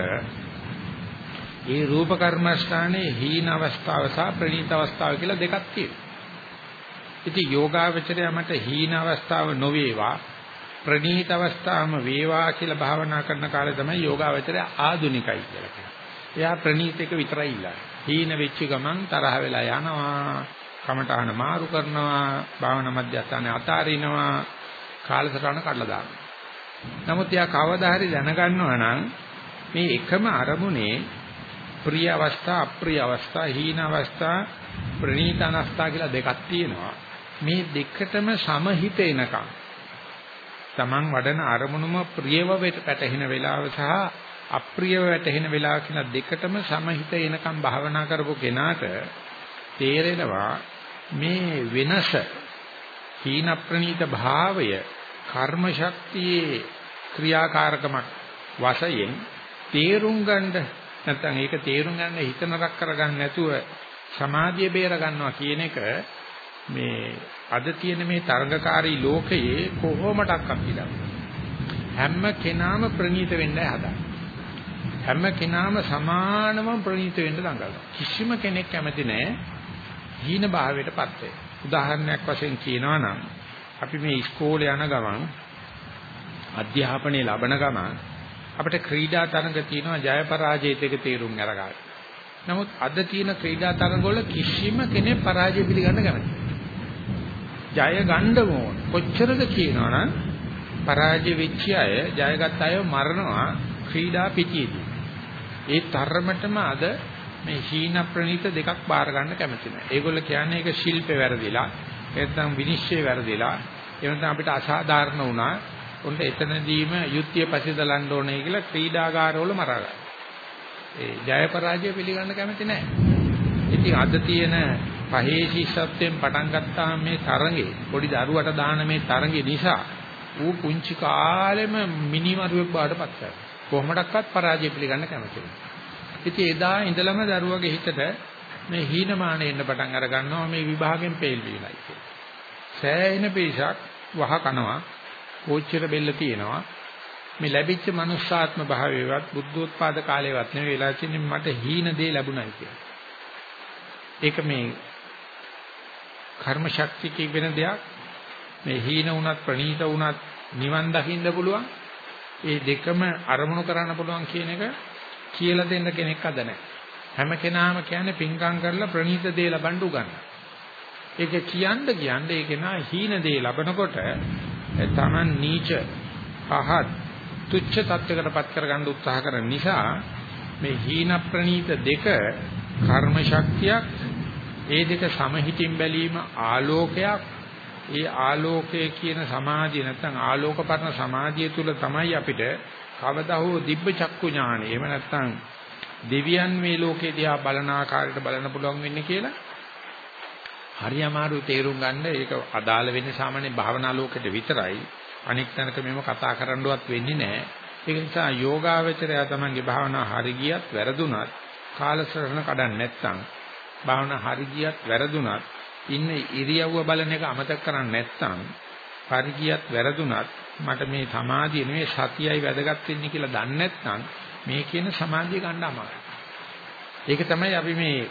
ඒ රූප කර්මස්ථානයේ හීන අවස්ථාව සහ ප්‍රණීත අවස්ථාව කියලා දෙකක් තියෙනවා. ඉතින් යෝගාවචරය මට හීන අවස්ථාව නොවේවා ප්‍රණීත අවස්ථාවම වේවා කියලා භාවනා කරන කාලේ තමයි යෝගාවචරය ආදුනිකයි කියලා කියන්නේ. එයා ප්‍රණීත එක විතරයි ඉල්ලන්නේ. හීන වෙච්ච ගමන් තරහ වෙලා යනවා, කමඨාන මාරු කරනවා, භාවනා මධ්‍යස්ථානේ අතාරිනවා, කාලසටහන කඩලා දානවා. නමුත් එයා කවදා හරි දැනගන්නවා නම් මේ එකම අරමුණේ ප්‍රිය අවස්ථා අප්‍රිය අවස්ථා හීන අවස්ථා ප්‍රණීත අවස්ථා කියලා දෙකක් තියෙනවා. මේ දෙකටම සමහිත එනකම් Taman වඩන අරමුණුම ප්‍රියව වෙට පැටහෙන වෙලාව සහ අප්‍රිය වැටෙන වෙලාව කියන දෙකටම සමහිත එනකම් භාවනා කරපු කෙනාට තේරෙනවා මේ වෙනස හීන ප්‍රනීත භාවය කර්ම ශක්තියේ ක්‍රියාකාරකමක් වශයෙන් තේරුම් ගන්න නැත්නම් ඒක තේරුම් ගන්න හිත නරක කරගන්න නැතුව සමාධිය බේර ගන්නවා කියන එක මේ අද තියෙන මේ තරඟකාරී ලෝකයේ කොහොමඩක්වත් ඉඳන් හැම කෙනාම ප්‍රනීත වෙන්නයි හදන්නේ හැම කෙනාම සමානව ප්‍රණීත වෙන්න දඟලනවා. කිසිම කෙනෙක් කැමති නැහැ හීන භාවයටපත් වෙන්න. උදාහරණයක් වශයෙන් කියනවා නම් අපි මේ ඉස්කෝලේ යන ගමන් අධ්‍යාපනය ලබන ගමන් අපිට ක්‍රීඩා තරඟ තියෙනවා ජය පරාජය දෙක තේරුම් අරගන්න. නමුත් අද තියෙන ක්‍රීඩා තරඟ වල කිසිම කෙනෙක් පරාජය පිළිගන්න කැමති ජය ගන්න ඕන. කොච්චරද කියනවනම් පරාජය වෙච්ච අය ජයගත් අය මරනවා ක්‍රීඩා පිටියේදී. ඒ තරමටම අද මේ හීන ප්‍රණීත දෙකක් බාර ගන්න කැමති නැහැ. ඒගොල්ලෝ කියන්නේ ඒක ශිල්පේ වැරදිලා, නැත්නම් විනිශ්චය වැරදිලා, එහෙම නැත්නම් අපිට අසාධාරණ වුණා. උන්ට එතනදීම යුක්තිය පසිදලන්න ඕනේ කියලා ක්‍රීඩාගාරවල මරා ඒ ජය පරාජය පිළිගන්න කැමති නැහැ. ඉතින් අද තියෙන පහේ ශිෂ්‍යත්වයෙන් පටන් ගත්තාම මේ තරඟේ පොඩි දරුවට දාන මේ තරඟේ නිසා ඌ පුංචි කාලෙම මිනිමරුවෙක් බවට පත් කරනවා. කොහොමඩක්වත් පරාජය පිළිගන්න කැමති නැහැ. ඉතින් එදා ඉඳලම දරුවගේ හිතට මේ හීනමාන එන්න පටන් අර ගන්නවා මේ විභාගෙන් ෆේල් වෙලයි කියලා. සෑහෙන පිරිසක් වහ කනවා, කෝච්චියට බෙල්ල තියෙනවා. මේ ලැබිච්ච මනුස්සාත්ම භාවයවත් බුද්ධෝත්පාද කාලේවත් නෙවෙයි වෙලා තියෙන්නේ මට හීන දේ ලැබුණයි කියලා. ඒක මේ කර්ම ශක්තිය වෙන දෙයක්. මේ හීන වුණත් ප්‍රණීත වුණත් නිවන් දකින්න පුළුවන්. ඒ දෙකම අරමුණු කරන්න පුළුවන් කියන එක කියලා දෙන්න කෙනෙක් අද නැහැ. හැම කෙනාම කියන්නේ පිංකම් කරලා ප්‍රණීත දේ ලබන්න උගන්න. ඒක කියන්න කියන්නේ ඒක නා හීන දේ ලබනකොට තමන් නීච පහත් තුච්ච තත්යකටපත් කරගන්න උත්සාහ කරන නිසා මේ හීන ප්‍රණීත දෙක කර්ම ශක්තියක් ඒ දෙක සමහිතින් බැලීම ආලෝකයක් ඒ ආලෝකය කියන සමාධිය නැත්නම් ආලෝකපරණ සමාධිය තුල තමයි අපිට කවදා හෝ දිබ්බ චක්කු ඥානෙ එහෙම නැත්නම් දෙවියන් මේ ලෝකේ දිහා බලන ආකාරයට බලන්න පුළුවන් වෙන්නේ කියලා හරි අමාරු තේරුම් ගන්න. ඒක අදාළ වෙන්නේ සාමාන්‍ය භාවනා ලෝකෙට විතරයි. අනික් තැනක මෙව කතා කරන්නවත් වෙන්නේ නැහැ. ඒක නිසා යෝගාවචරය තමන්ගේ භාවනා හරි ගියත් වැරදුනත් කාලසරණ කඩන්න නැත්නම් භාවනා හරි ගියත් වැරදුනත් ඉන්න ඉරියව්ව බලන එක අමතක කරන්නේ නැත්නම් පරිගියත් වැරදුනත් මට මේ සමාධිය නෙමෙයි සතියයි වැදගත් වෙන්නේ කියලා දන්නේ නැත්නම් මේ කියන සමාධිය ගන්න අමාරුයි. ඒක තමයි අපි මේ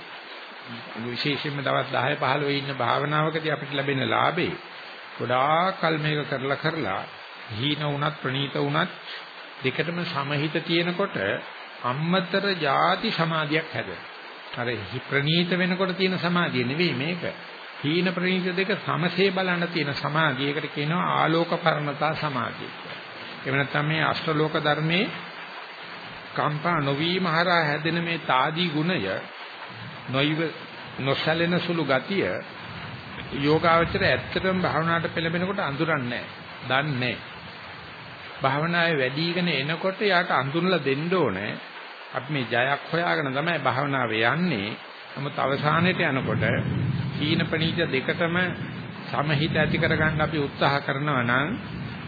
විශේෂයෙන්ම දවස් 10 15 ඉන්න භාවනාවකදී අපිට ලැබෙන ලාභේ ගොඩාක් කල් මේක කරලා කරලා හීන වුණත් ප්‍රණීත වුණත් දෙකටම සමහිත තියෙනකොට අම්මතර ಜಾති සමාධියක් හැදෙනවා. අර ප්‍රණීත වෙනකොට තියෙන සමාධිය නෙවෙයි මේක. හීන ප්‍රණීත දෙක සමසේ බලන්න තියෙන සමාධිය. ඒකට කියනවා ආලෝක පරණතා සමාධිය කියලා. එහෙම නැත්නම් මේ අෂ්ටලෝක ධර්මයේ කම්පා නොවීම හරහා හැදෙන මේ తాදී ගුණය නොයිව නොසැලෙන සුළු ගතිය යෝගාවචර ඇත්තටම භාවනාවට පෙළඹෙනකොට අඳුරන්නේ නැහැ. දන්නේ භාවනාවේ වැඩිගෙන එනකොට යාට අඳුනලා දෙන්න ඕනේ. අපි මේ ජයක් හොයාගෙන තමයි භාවනාවේ යන්නේ. නමුත් අවසානයේට යනකොට හීන ප්‍රනීත දෙකටම සමහිත ඇති කරගන්න අපි උත්සාහ කරනවා නම්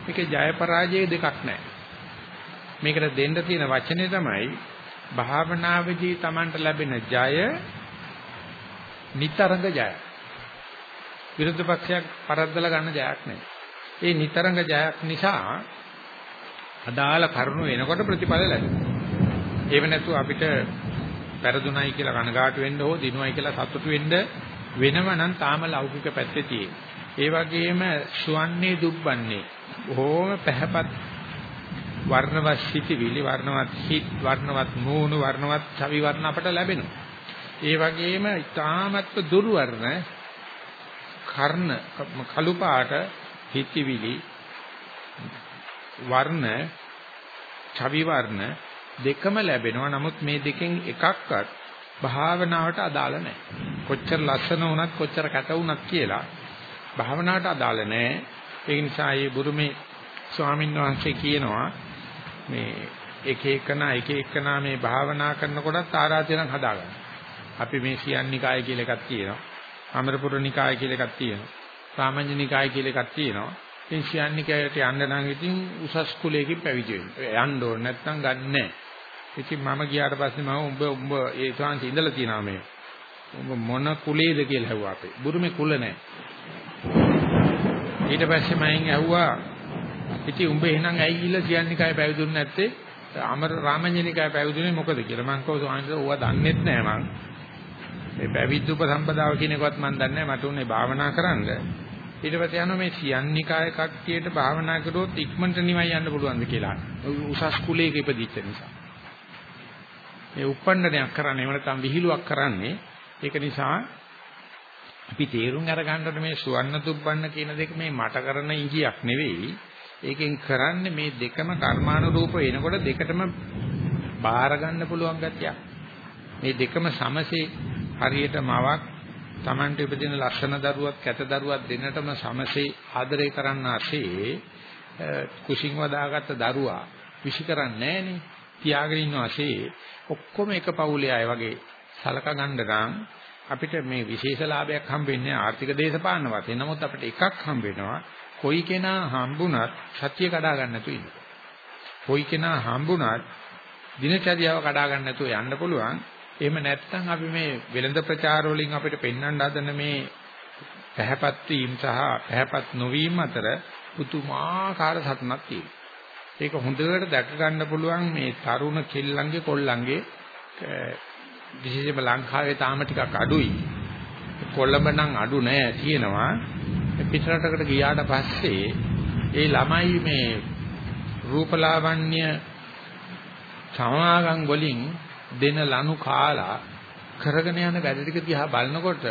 මේකේ ජය පරාජය දෙකක් නැහැ. මේකට දෙන්න තියෙන වචනේ තමයි භාවනාවේදී Tamanට ලැබෙන ජය නිතරංග ජය. විරුද්ධ පක්ෂයක් පරද්දලා ගන්න ජයක් නෙවෙයි. ඒ නිතරංග ජයක් නිසා අදාළ කරුණු එනකොට ප්‍රතිඵල ලැබෙනවා. ඒව නැතුව අපිට පෙරදුනයි කියලා කනගාටු වෙන්න හෝ දිනුවයි කියලා සතුටු වෙන්න වෙනව නම් තාම ලෞකික පැත්තේ තියෙන. ඒ වගේම සුවන්නේ දුබ්බන්නේ බොහොම පැහැපත් වර්ණවත් සිටිවිලි වර්ණවත් හිත් වර්ණවත් මූණු වර්ණවත් ඡවි වර්ණ අපට ලැබෙනවා. ඒ වගේම ඊ타මත්ව දුර්වර්ණ කර්ණ කළු පාට හිතවිලි වර්ණ ඡවි වර්ණ දෙකම ලැබෙනවා. නමුත් මේ දෙකෙන් එකක්වත් භාවනාවට අදාළ නැහැ. කොච්චර ලස්සන වුණත් කොච්චර කැත වුණත් කියලා භාවනාවට අදාළ නැහැ. ඒ නිසා මේ බුරුමේ ස්වාමීන් වහන්සේ කියනවා මේ එක එකනා එක එකනා මේ භාවනා කරනකොටත් ආරාධනක් හදාගන්න. අපි මේ සියන්නිකාය කියලා එකක් තියෙනවා. අමරපුර නිකාය කියලා එකක් තියෙනවා. සාමාන්‍ය නිකාය කියලා එකක් තියෙනවා. ඉතින් සියන්නිකායට යන්න නම් ඉතින් උසස් කුලයකින් පැවිදි වෙන්න. යන්න ඕනේ නැත්නම් ගන්නෑ. ඉතින් මම ගියාට පස්සේ මම උඹ උඹ ඒ ශාන්ති ඉඳලා තියනවා මේ. උඹ මොන කුලේද කියලා ඇහුවා අපේ. බුරුමේ කුල නැහැ. ඊට පස්සේ මම ඇහුවා ඉතින් උඹ එහෙනම් ඇයි ගිහලා සියන්නිකාය පැවිදුන්නේ නැත්තේ? අමර රාමඤ්ඤනිකාය පැවිදුනේ මොකද කියලා මං කව සෝහන්ස ඕවා දන්නෙත් නෑ මං. මේ පැවිද්ද උපසම්පදාව කියන එකවත් මං දන්නේ නෑ මට උනේ භාවනා කරන්න. ඊට පස්සේ යනවා මේ සියන්නිකාය කට්ටියට භාවනා කරොත් ඉක්මනට නිවන් යන්න පුළුවන්ද කියලා. උසස් කුලයක ඉපදිච්ච නිසා. මේ උප්පණ්ඩනයක් කරන්නේ එහෙම නැත්නම් විහිළුවක් කරන්නේ ඒක නිසා අපි තේරුම් අරගන්නට මේ සුවන්න දුබ්බන්න කියන දෙක මේ මට කරන ඉඟියක් නෙවෙයි ඒකෙන් කරන්නේ මේ දෙකම කර්මානුරූප වෙනකොට දෙකටම බාර ගන්න පුළුවන් ගතියක් මේ දෙකම සමසේ හරියට මවක් Tamanට උපදින ලක්ෂණ දරුවක් කැත දරුවක් දෙන්නටම සමසේ ආදරය කරන්න ASCII කුසින් වදාගත්ත දරුවා විශ් කරන්නේ නැහනේ තියාගෙන ඉන්නවා ASCII ඔක්කොම එක පවුලේ අය වගේ සලක ගන්න නම් අපිට මේ විශේෂ ලාභයක් හම්බෙන්නේ ආර්ථික දේශපාලන වශයෙන්. නමුත් අපිට එකක් හම්බ වෙනවා. කොයි කෙනා හම්බුණත් සත්‍ය කඩා ගන්න නැතුව ඉන්න. කොයි කෙනා හම්බුණත් දිනචරියාව කඩා ගන්න නැතුව යන්න පුළුවන්. එහෙම නැත්නම් අපි මේ වෙළඳ ප්‍රචාර වලින් අපිට පෙන්වන්න හදන මේ පැහැපත් වීම සහ පැහැපත් නොවීම අතර පුතුමාකාර සටනක් තියෙනවා. ඒක හොඳට දැක ගන්න පුළුවන් මේ තරුණ කෙල්ලන්ගේ කොල්ලන්ගේ විශේෂයෙන්ම ලංකාවේ තාම ටිකක් අඩුයි. කොළඹ නම් අඩු නෑ තියෙනවා. පිටරටකට ගියාට පස්සේ ඒ ළමයි මේ රූපලාවන්‍ය සමාගම් වලින් දෙන ලනු කාලා කරගෙන යන වැඩ ටික දිහා බලනකොට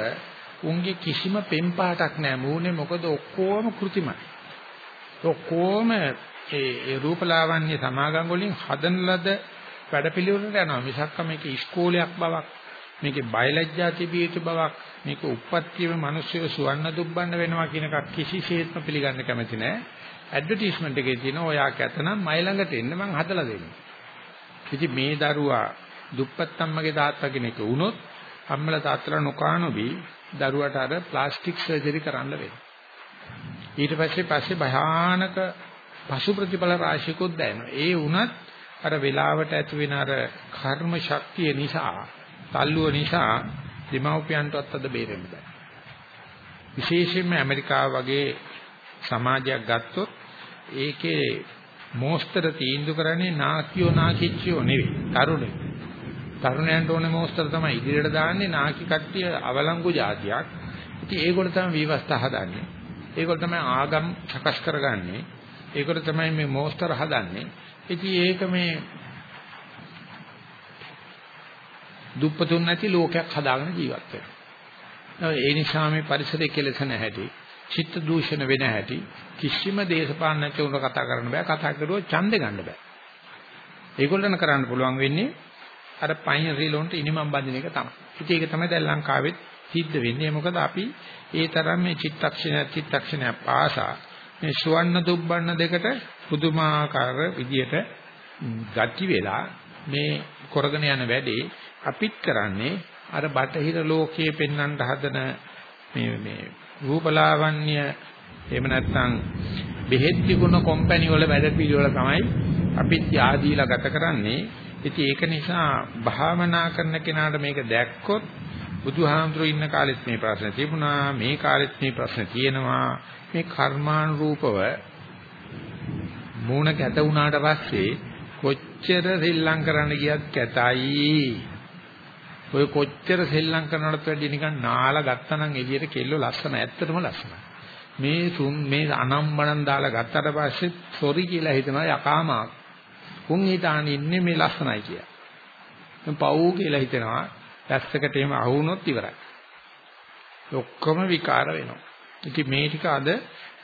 උන්ගේ කිසිම පෙන් පාටක් නැහැ. මූණේ මොකද ඔක්කොම કૃතිමයි ඔක්කොම ඒ රූපලාවන්‍ය සමාගම් වලින් හදන ලද වැඩපිළිවෙලට යනවා. මිසක් මේක ඉස්කෝලයක් බවක් මේකේ බයලජ්ජා තිබිය යුතු බවක් මේක උප්පත්තියම මිනිස්සු සුවන්න දුබ්බන්න වෙනවා කියන එකක් කිසිසේත්ම පිළිගන්න කැමති නෑ. ඇඩ්වර්ටයිස්මන්ට් එකේ තියෙන ඔයා කැතනම් මයි ළඟට එන්න මං හදලා දෙන්නම් ඉතින් මේ දරුවා දුප්පත් අම්මගේ තාත්තා කෙනෙක් වුණොත් අම්මලා තාත්තලා නොකානොබි දරුවට අර ප්ලාස්ටික් සර්ජරි කරන්න වෙනවා. ඊට පස්සේ පස්සේ භයානක පසු ප්‍රතිඵල රාශියකුත් දැනෙනවා. ඒ වුණත් අර වෙලාවට ඇති වෙන අර කර්ම ශක්තිය නිසා, තල්ලුව නිසා දෙමව්පියන්ටවත් අද බේරෙන්න බෑ. විශේෂයෙන්ම ඇමරිකාව වගේ සමාජයක් ගත්තොත් ඒකේ මෝස්තර තීන්දුව කරන්නේ නාකියෝ නාකිච්චියෝ නෙවෙයි, තරුණයෝ. තරුණයන්ට ඕනේ මෝස්තර තමයි ඉදිරියට දාන්නේ නාකි කට්ටිය අවලංගු જાතියක්. ඉතින් ඒගොල්ලෝ තමයි විවස්ථා හදන්නේ. ඒගොල්ලෝ තමයි ආගම් සකස් කරගන්නේ. ඒගොල්ලෝ තමයි මේ මෝස්තර හදන්නේ. ඉතින් ඒක මේ දුප්පතුන් නැති ලෝකයක් හදාගෙන ජීවත් වෙනවා. ඒ නිසා මේ පරිසරය කෙලසන හැටි, චිත්ත දූෂණ වෙන හැටි කිසිම දේශපාලනඥයෙක් උන කතා කරන්න බෑ. කතා කරුවොත් ඡන්දෙ ගන්න බෑ. ඒගොල්ලන් කරන්න පුළුවන් වෙන්නේ අර පයින් රීලොන්ට ඉනිමම් බඳින එක තමයි. ඉතින් ඒක තමයි දැන් ලංකාවෙත් සිද්ධ වෙන්නේ. මොකද අපි ඒ තරම් මේ චිත්තක්ෂණ චිත්තක්ෂණ පාසා මේ සුවන්න දුබ්බන්න දෙකට පුදුමාකාර විදියට ගති වෙලා මේ කරගෙන යන වැඩේ අපිත් කරන්නේ අර බටහිර ලෝකයේ පෙන්වන්න හදන මේ මේ රූපලාවන්‍ය එහෙම නැත්නම් බෙහෙත් විකුණ කම්පැනි වල වැඩ පිළිවෙල තමයි අපිත් යාදීලා ගත කරන්නේ. ඉතින් ඒක නිසා භාවනා කරන කෙනාට මේක දැක්කොත් බුදුහාමුදුරු ඉන්න කාලෙත් මේ ප්‍රශ්න තිබුණා මේ කාලෙත් මේ ප්‍රශ්න තියෙනවා මේ කර්මානුරූපව මූණ කැත වුණාට පස්සේ කොච්චර සෙල්ලම් කරන්න ගියත් කැතයි. ඔය කොච්චර සෙල්ලම් කරනවට වැඩිය නිකන් නාලා ගත්තනම් එළියට කෙල්ල ලස්සන ඇත්තටම ලස්සනයි. මේ තුන් මේ අනම්මනම් දාලා ගත්තට පස්සේ සොරි කියලා හිතනවා යකාමාක්. උන් හිතාන ඉන්නේ මේ ලස්සනයි කියලා. මම පව් කියලා හිතනවා. දැස්සකට එහෙම අහුනොත් ඉවරයි. ඔක්කොම විකාර වෙනවා. ඉතින් මේ ටික අද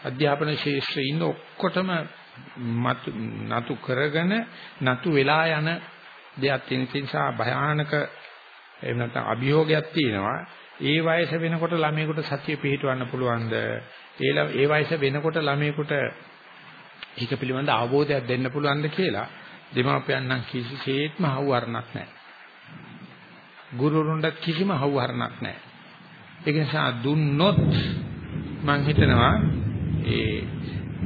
අධ්‍යාපන ශාස්ත්‍රයේ ඉන්න ඔක්කොටම නතු කරගෙන නතු වෙලා යන දෙයක් තියෙන නිසා භයානක එහෙම නැත්නම් අභියෝගයක් තියෙනවා. ඒ වයස වෙනකොට ළමයෙකුට සතිය පිහිටවන්න පුළුවන්ද? ඒ ඒ වයස වෙනකොට ළමයෙකුට ඒක පිළිබඳ අවබෝධයක් දෙන්න පුළුවන්ද කියලා දෙමාපියන් නම් කිසිසේත්ම හවුහරණක් නැහැ. ගුරුවරුන්ට කිසිම හවුහරණක් නැහැ. ඒක නිසා දුන්නොත් මම හිතනවා ඒ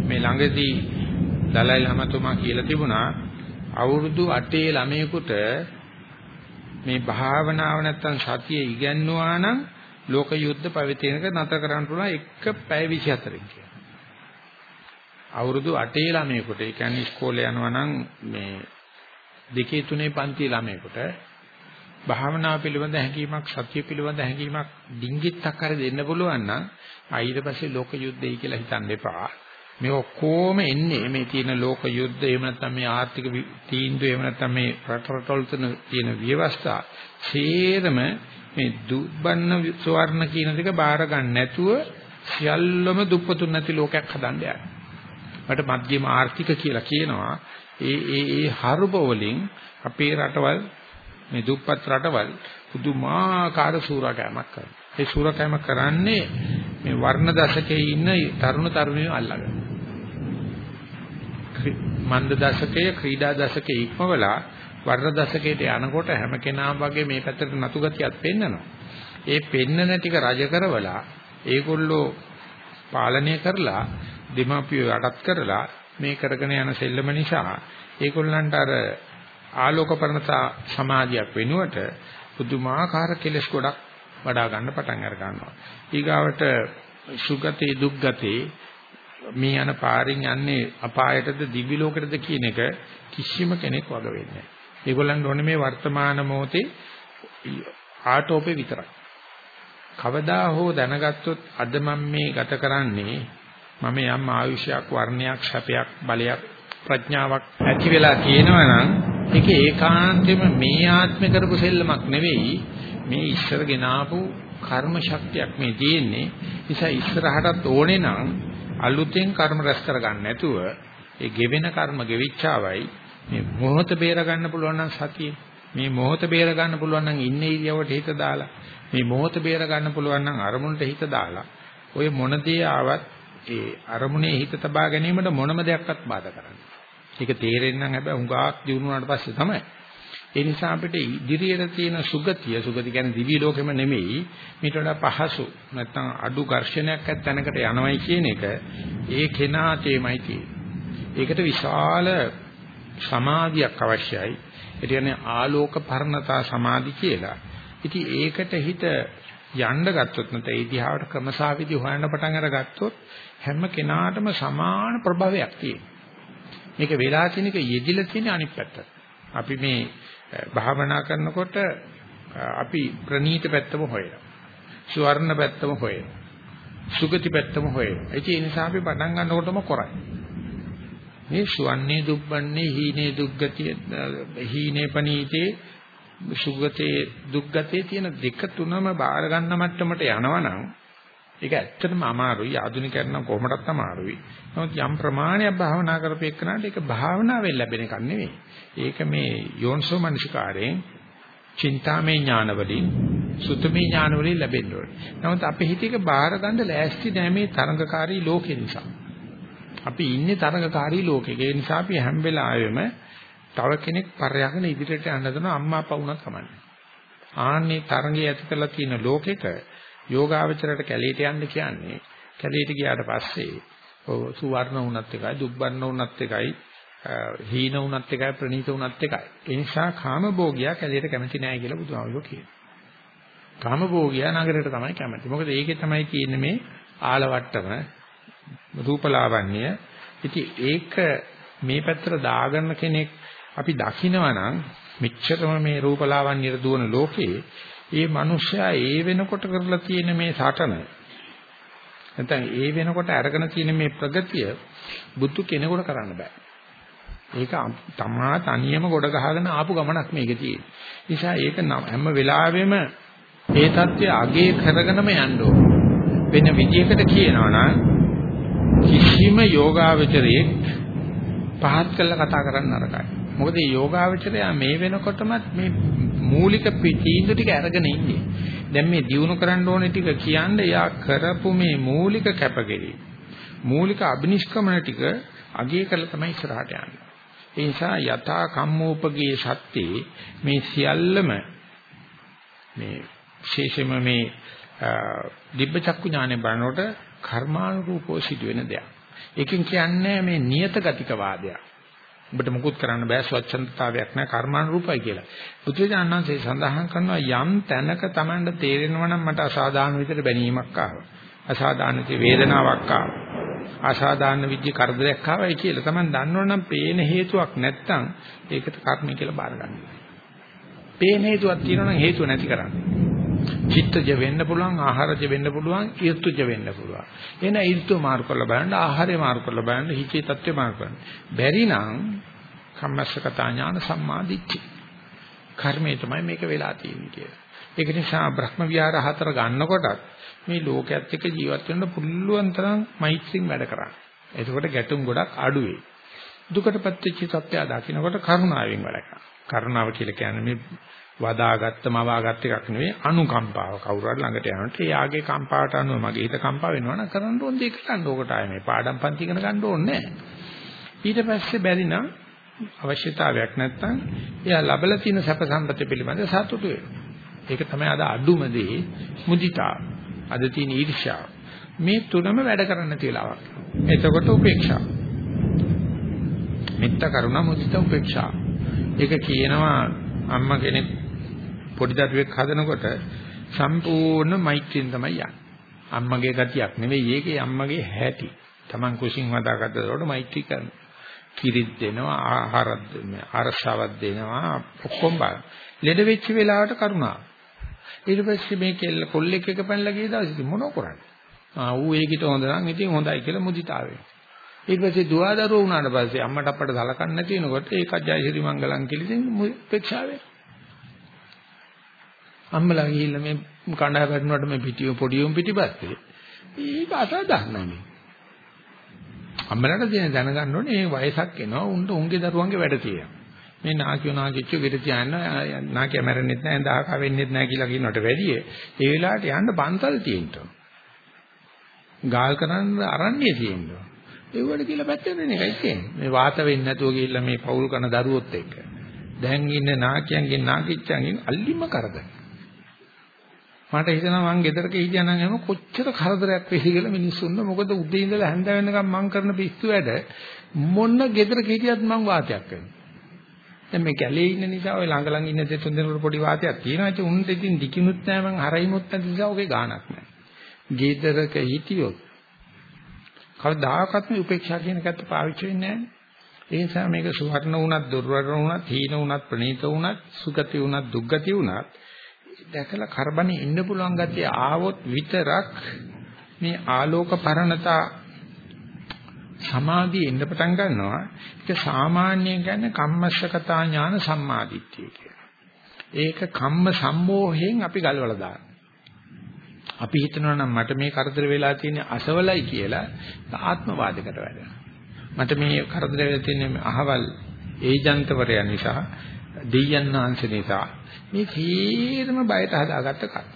මේ ළඟදී දලයි ළමතුමා කියලා තිබුණා අවුරුදු 8 ළමයෙකුට මේ භාවනාව නැත්තම් සතිය ඉගෙනනවා නම් ලෝක යුද්ධ පවතිනක නතර කරන්න පුළුවන් එක පැය 24කින් කියලා. අවුරුදු 8 ළමයෙකුට ඒ කියන්නේ ඉස්කෝලේ යනවා නම් මේ දෙකේ තුනේ පන්ති ළමයෙකුට භාවනාව පිළිබඳ හැඟීමක් සත්‍ය පිළිබඳ හැඟීමක් ඩිංගිත්තක් හරි දෙන්න පුළුවන් නම් ඊට පස්සේ ලෝක යුද්ධයයි කියලා හිතන්න එපා. මේ ඔක්කොම එන්නේ මේ තියෙන ලෝක යුද්ධ එහෙම නැත්නම් මේ ආර්ථික තීන්දුව එහෙම නැත්නම් මේ රට රටවල තියෙන ව්‍යවස්ථා සේරම මේ දුබ්බන්න සවර්ණ කියන දෙක බාර ගන්න නැතුව සියල්ලම දුප්පතුන් නැති ලෝකයක් හදන්න යනවා. මට මධ්‍යම ආර්ථික කියලා කියනවා. ඒ ඒ ඒ හරුබ වලින් අපේ රටවල් මේ දුප්පත් රටවල් පුදුමාකාර සූරකෑමක් කරනවා. ඒ සූරකෑම කරන්නේ මේ වර්ණ දශකයේ ඉන්න තරුණ තරුණියෝ අල්ලගෙන. මන්ද දශකයේ ක්‍රීඩා දශකයේ ඉක්මවලා වර්ණ දශකයට යනකොට හැම කෙනාම වගේ මේ පැත්තට නතු ගතියක් පෙන්නනවා. ඒ පෙන්නන ටික රජ කරවලා ඒගොල්ලෝ පාලනය කරලා දෙමාපියෝ යටත් කරලා මේ කරගෙන යන සෙල්ලම නිසා ඒගොල්ලන්ට අර ආලෝකපරණතා සමාධියක් වෙනුවට පුදුමාකාර කෙලස් ගොඩක් වඩා ගන්න පටන් අර ගන්නවා. ඊගාවට සුගතේ දුක්ගතේ මේ යන පාරින් යන්නේ අපායටද දිවි ලෝකෙටද කියන එක කිසිම කෙනෙක් වග වෙන්නේ නැහැ. ඒගොල්ලන්ට ඕනේ මේ වර්තමාන මොහොතේ ආටෝපේ විතරයි. කවදා හෝ දැනගත්තොත් අද මම මේ ගත කරන්නේ මම යම් ආයුෂයක් වර්ණයක් සැපයක් බලයක් ප්‍රඥාවක් ඇති වෙලා තියෙනවා නම් ඒක ඒකාන්තයෙන්ම මේ ආත්මේ කරපු සෙල්ලමක් නෙවෙයි මේ ඉස්සර ගෙනාවු කර්ම ශක්තියක් මේ තියෙන්නේ නිසා ඉස්සරහටත් ඕනේ නම් අලුතෙන් කර්ම රැස් කරගන්න නැතුව ඒ ගෙවෙන කර්ම ගෙවිච්චාවයි මේ මොහොත බේර ගන්න පුළුවන් නම් සතියේ මේ මොහොත බේර ගන්න පුළුවන් නම් ඉන්නේ ඉරියවට හිත දාලා මේ මොහොත බේර ගන්න පුළුවන් නම් අරමුණට හිත දාලා ඔය මොන දේ ආවත් ඒ අරමුණේ හිත තබා ගැනීමට මොනම දෙයක්වත් බාධා කරන්නේ. ඒක තේරෙන්න නම් හැබැයි හුඟක් දිනුනාට පස්සේ තමයි. ඒ නිසා අපිට ඉදිරියට තියෙන සුගතිය සුගති කියන්නේ දිවි ලෝකෙම නෙමෙයි මේට වඩා පහසු නැත්නම් අඩු ඝර්ෂණයක් ඇත්තනකට යනවයි කියන එක ඒ කෙනා තේමයි තියෙන්නේ. ඒකට විශාල සමාධියක් අවශ්‍යයි. ඒ කියන්නේ ආලෝක පරණතා සමාධි කියලා. ඉතින් ඒකට හිත යන්න ගත්තොත් නැත්නම් ඒ දිහාවට ක්‍රමසාවිදි හොයන්න පටන් අරගත්තොත් හැම කෙනාටම සමාන ප්‍රභවයක් තියෙනවා. මේක වෙලා තියෙන එක යෙදිලා තියෙන අනිත් පැත්ත. අපි මේ භාවනා කරනකොට අපි ප්‍රනීත පැත්තම හොයනවා. ස්වර්ණ පැත්තම හොයනවා. සුගති පැත්තම හොයනවා. ඒ නිසා අපි පටන් ගන්නකොටම කරයි. මේ සුවන්නේ දුබ්බන්නේ හීනේ දුක්ගතිය හීනේ පනීතේ සුගතේ දුක්ගතේ තියෙන දෙක තුනම බාර ගන්න මට්ටමට යනවනම් ඒක ඇත්තටම අමාරුයි ආධුනිකයන් නම් කොහොමදත් අමාරුයි. නමුත් යම් ප්‍රමාණයක් භාවනා කරපේකනට ඒක භාවනාවෙන් ලැබෙන එකක් නෙවෙයි. ඒක මේ යෝන්සෝ මනසිකාරයෙන් චින්තාමේ ඥාන වලින් සුතමේ ඥාන වලින් ලැබෙන්න ඕනේ. නමුත් අපේ හිතේක බාහිර ගන්න ලෑස්ති නැහැ මේ තරඟකාරී ලෝකේ නිසා. අපි ඉන්නේ තරඟකාරී ලෝකෙක. ඒ නිසා අපි හැම වෙලාවෙම තව කෙනෙක් පරයාගෙන ඉදිරියට යන්න දන අම්මා අප්පා වුණත් කමන්නේ. ආන්නේ තරඟය ඇති කරලා තියෙන ලෝකෙක යෝගාවචරයට කැලේට යන්න කියන්නේ කැලේට ගියාට පස්සේ ඔව් සුවර්ණ වුණත් එකයි දුබ්බන්න වුණත් එකයි හීන වුණත් එකයි ප්‍රණීත වුණත් එකයි. ඒ නිසා කාමභෝගියා කැලේට කැමති නැහැ කියලා බුදුහාමුදුරුවෝ කියනවා. කාමභෝගියා නගරයට තමයි කැමති. මොකද ඒකේ තමයි තියෙන්නේ මේ ආලවට්ටම රූපලාවන්‍ය. ඉතින් ඒක මේ පැත්තට දාගන්න කෙනෙක් අපි දකිනවා නම් මෙච්චරම මේ රූපලාවන්‍යයට දුවන ලෝකේ ඒ මිනිස්සයා ඒ වෙනකොට කරලා තියෙන මේ සටන නැත්නම් ඒ වෙනකොට අරගෙන තියෙන මේ ප්‍රගතිය බුදු කෙනෙකුට කරන්න බෑ. ඒක තමා තනියම ගොඩ ගහගෙන ආපු ගමනක් මේකේ තියෙන්නේ. නිසා ඒක හැම වෙලාවෙම ඒ தත්ත්වය අගේ කරගෙනම යන්න ඕන. වෙන විදියකට කියනවා නම් කිසිම යෝගාවචරයේ පහත් කළා කතා කරන්න නරකයි. මොකද මේ යෝගාවචරය මේ වෙනකොටමත් මේ මූලික තීන්දුව ටික අරගෙන ඉන්නේ. දැන් මේ දියුණු කරන්න ඕනේ ටික කියන්නේ යා කරපු මේ මූලික කැපකිරීම. මූලික අබිනිෂ්ක්‍මණ ටික අගය කරලා තමයි ඉස්සරහට යන්නේ. ඒ නිසා යථා කම්මෝපගේ සත්‍යේ මේ සියල්ලම මේ විශේෂයෙන්ම මේ දිබ්බ චක්කු ඥානෙ බලනකොට කර්මානුරූපව සිදුවෙන දෙයක්. ඒකෙන් කියන්නේ මේ නියත ගතික වාදයක්. ඔබට මුකුත් කරන්න බෑ ස්වච්ඡන්දතාවයක් නෑ කර්මානුරූපයි කියලා. බුදුරජාණන්සේ සඳහන් කරනවා යම් තැනක Tamanට තේරෙනවා නම් මට අසාධාරණ විදිහට බැනීමක් ආවා. අසාධාරණ වේදනාවක් ආවා. අසාධාරණ විදිහේ කරදරයක් ආවයි කියලා Taman දන්නවනම් පේන හේතුවක් නැත්තම් ඒකට කර්මය කියලා බාර ගන්න. පේන හේතුවක් තියෙනවා නම් හේතුව නැති කරන්නේ. චිත්තජ වෙන්න පුළුවන් ආහාරජ වෙන්න පුළුවන් ඍතුජ වෙන්න පුළුවන්. එන ඍතු මාරු කරලා බලන්න ආහාරය මාරු කරලා බලන්න හිතේ தත්ත්වය මාරු කරන්න. බැරි නම් කම්මස්සකතා ඥාන සම්මාදිච්චි කර්මය තමයි මේක වෙලා තියෙන්නේ කියලා. ඒක නිසා බ්‍රහ්ම විහාර හතර ගන්නකොටත් මේ ලෝකයේත් එක්ක ජීවත් වෙන්න පුළුවන් තරම් මෛත්‍රියෙන් වැඩ කරන්න. එතකොට ගැටුම් ගොඩක් අඩු වෙයි දුකටපත් වෙච්ච සත්‍යය දකින්නකොට කරුණාවෙන් වැඩ කරන්න. කරුණාව කියලා කියන්නේ මේ වදාගත්ත මවාගත්ත එකක් නෙවෙයි අනුකම්පාව. කවුරු හරි ළඟට යනකොට එයාගේ කම්පාවට අනුව මගේ හිත කම්පා වෙනවා නම් කරන්න ඕන දෙයක් කරන්න. ඕකට ආයේ මේ පාඩම් පන්ති ඉගෙන ගන්න ඕනේ ඊට පස්සේ බැරි නම් අවශ්‍යතාවයක් නැත්නම් එයා ලබලා තියෙන සැප සම්පත පිළිබඳ සතුටු වෙනවා. ඒක තමයි අද අඩුම දේ. මුදිතා. අද තියෙන ඊර්ෂ්‍යාව. මේ තුනම වැඩ කරන්න තියලාවක්. එතකොට උපේක්ෂා. මෙත්ත කරුණා මුදිතා උපේක්ෂා. ඒක කියනවා අම්මා කෙනෙක් පොඩි දරුවෙක් හදනකොට සම්පූර්ණ මෛත්‍රියෙන් තමයි යන්නේ. අම්මගේ ගතියක් නෙවෙයි ඒකේ අම්මගේ හැටි. Taman කුසින් වදාගත්ත දරවට මෛත්‍රී කරනවා. කිරිත් දෙනවා, ආහාරත් දෙනවා, අරසාවක් දෙනවා, ඔක්කොම බලන. ලෙඩ වෙච්ච වෙලාවට කරුණාව. ඊට පස්සේ මේ කෙල්ල කොල්ලෙක් එක පැනලා ගිය දවසේ මොනව කරන්නේ? ආ ඌ ඒකිට හොඳ නම් ඉතින් හොඳයි කියලා මුදිතාවේ. ඊට පස්සේ දුවදරුවෝ වුණාට පස්සේ අම්මට අප්පට සලකන්නේ නැති වෙනකොට ඒකත් ජයසිරි මංගලම් කියලා ඉතින් උපේක්ෂාවේ. අම්මලා ගිහිල්ලා මේ කණ්ඩාය වැටුණාට මේ පිටියෝ පොඩියොම් පිටිපස්සේ ඒක අසාධාරණයි මේ. අම්මලාට දැන දැනගන්න ඕනේ මේ වයසක් එනවා උන්ට උන්ගේ දරුවන්ගේ වැඩ තියෙනවා. මේ නාකියෝ නාකිච්ච විතර තියන්න නාකිය මැරෙන්නෙත් නැහැ දාහක වෙන්නෙත් නැහැ කියලා කියනකට වැඩිය ඒ වෙලාවට යන්න පන්සල් තියෙන්න. ගාල් කරන්න අරන්නේ තියෙන්න. ඒවට කියලා පැත්තෙන් එකයි තියෙන්නේ. මේ වාත වෙන්නේ නැතුව ගිහිල්ලා මේ පවුල් කරන දරුවොත් එක්ක. දැන් ඉන්න නාකියන්ගෙන් නාකිච්චන්ගෙන් අල්ලිම කරදර. මට හිතෙනවා මං ගෙදරක හිටියනම් එහෙම කොච්චර කරදරයක් වෙයි කියලා මිනිස්සුන්ට මොකද උදේ ඉඳලා හැන්ද වෙනකම් මං කරන පිස්සු වැඩ මොන ගෙදරක හිටියත් මං වාතයක් කරනවා. දැන් මේ කැලේ ඉන්න නිසා ඔය ළඟ ළඟ ඉන්න දෙතුන් දෙනෙකුට පොඩි වාතයක් තියෙනවා. ඒ උන්ට ඉතින් දිකිනුත් නැහැ මං හරයිමුත් නැති නිසා ඔගේ ගාණක් නැහැ. ගෙදරක හිටියොත් කවදාකවත් මේ උපේක්ෂා කියන එකත් පාවිච්චි වෙන්නේ නැහැ. ඒ නිසා මේක සුවර්ණ වුණත් දුර්වර්ණ වුණත් හීන වුණත් ප්‍රණීත වුණත් සුගති වුණත් දුක්ගති වුණත් දැකලා කරබනේ ඉන්න පුළුවන් ගතිය ආවොත් විතරක් මේ ආලෝක පරණතා සමාධිය එන්න පටන් ගන්නවා ඒක සාමාන්‍යයෙන් කියන්නේ කම්මස්සකතා ඥාන සම්මාදිට්ඨිය කියලා. ඒක කම්ම සම්මෝහයෙන් අපි ගලවලා දානවා. අපි හිතනවා නම් මට මේ කරදර වෙලා තියෙන අසවලයි කියලා ආත්මවාදයකට වැඩෙනවා. මට මේ කරදර වෙලා තියෙන අහවල් ඒජන්තවරයා නිසා දෙයයන් ආංශ නිසා මේ තීරම බයට හදාගත්ත කර්ම.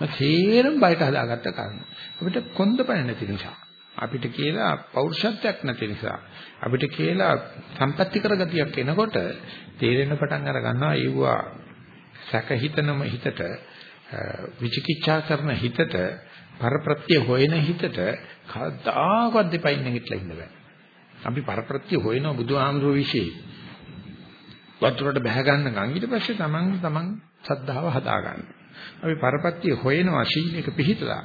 මේ තීරම බයට හදාගත්ත කර්ම. අපිට කොන්දපණ නැති නිසා අපිට කියලා පෞරුෂත්වයක් නැති නිසා අපිට කියලා සම්පත්‍ති කරගතියක් එනකොට තේරෙන පටන් අර ගන්නවා ඒවා සැක හිතනම හිතට විචිකිච්ඡා කරන හිතට පරප්‍රත්‍ය හොයන හිතට කවදාකවත් දෙපයින් නැගිටලා ඉන්න බෑ. අපි පරප්‍රත්‍ය හොයන බුදුහාමුදුරුවෝ વિશે වතුරට බැහැ ගන්නකම් ඊට පස්සේ තමන් තමන් සද්ධාව හදා ගන්න. අපි පරප්‍රත්‍ය හොයනවා සීලයක පිහිටලා.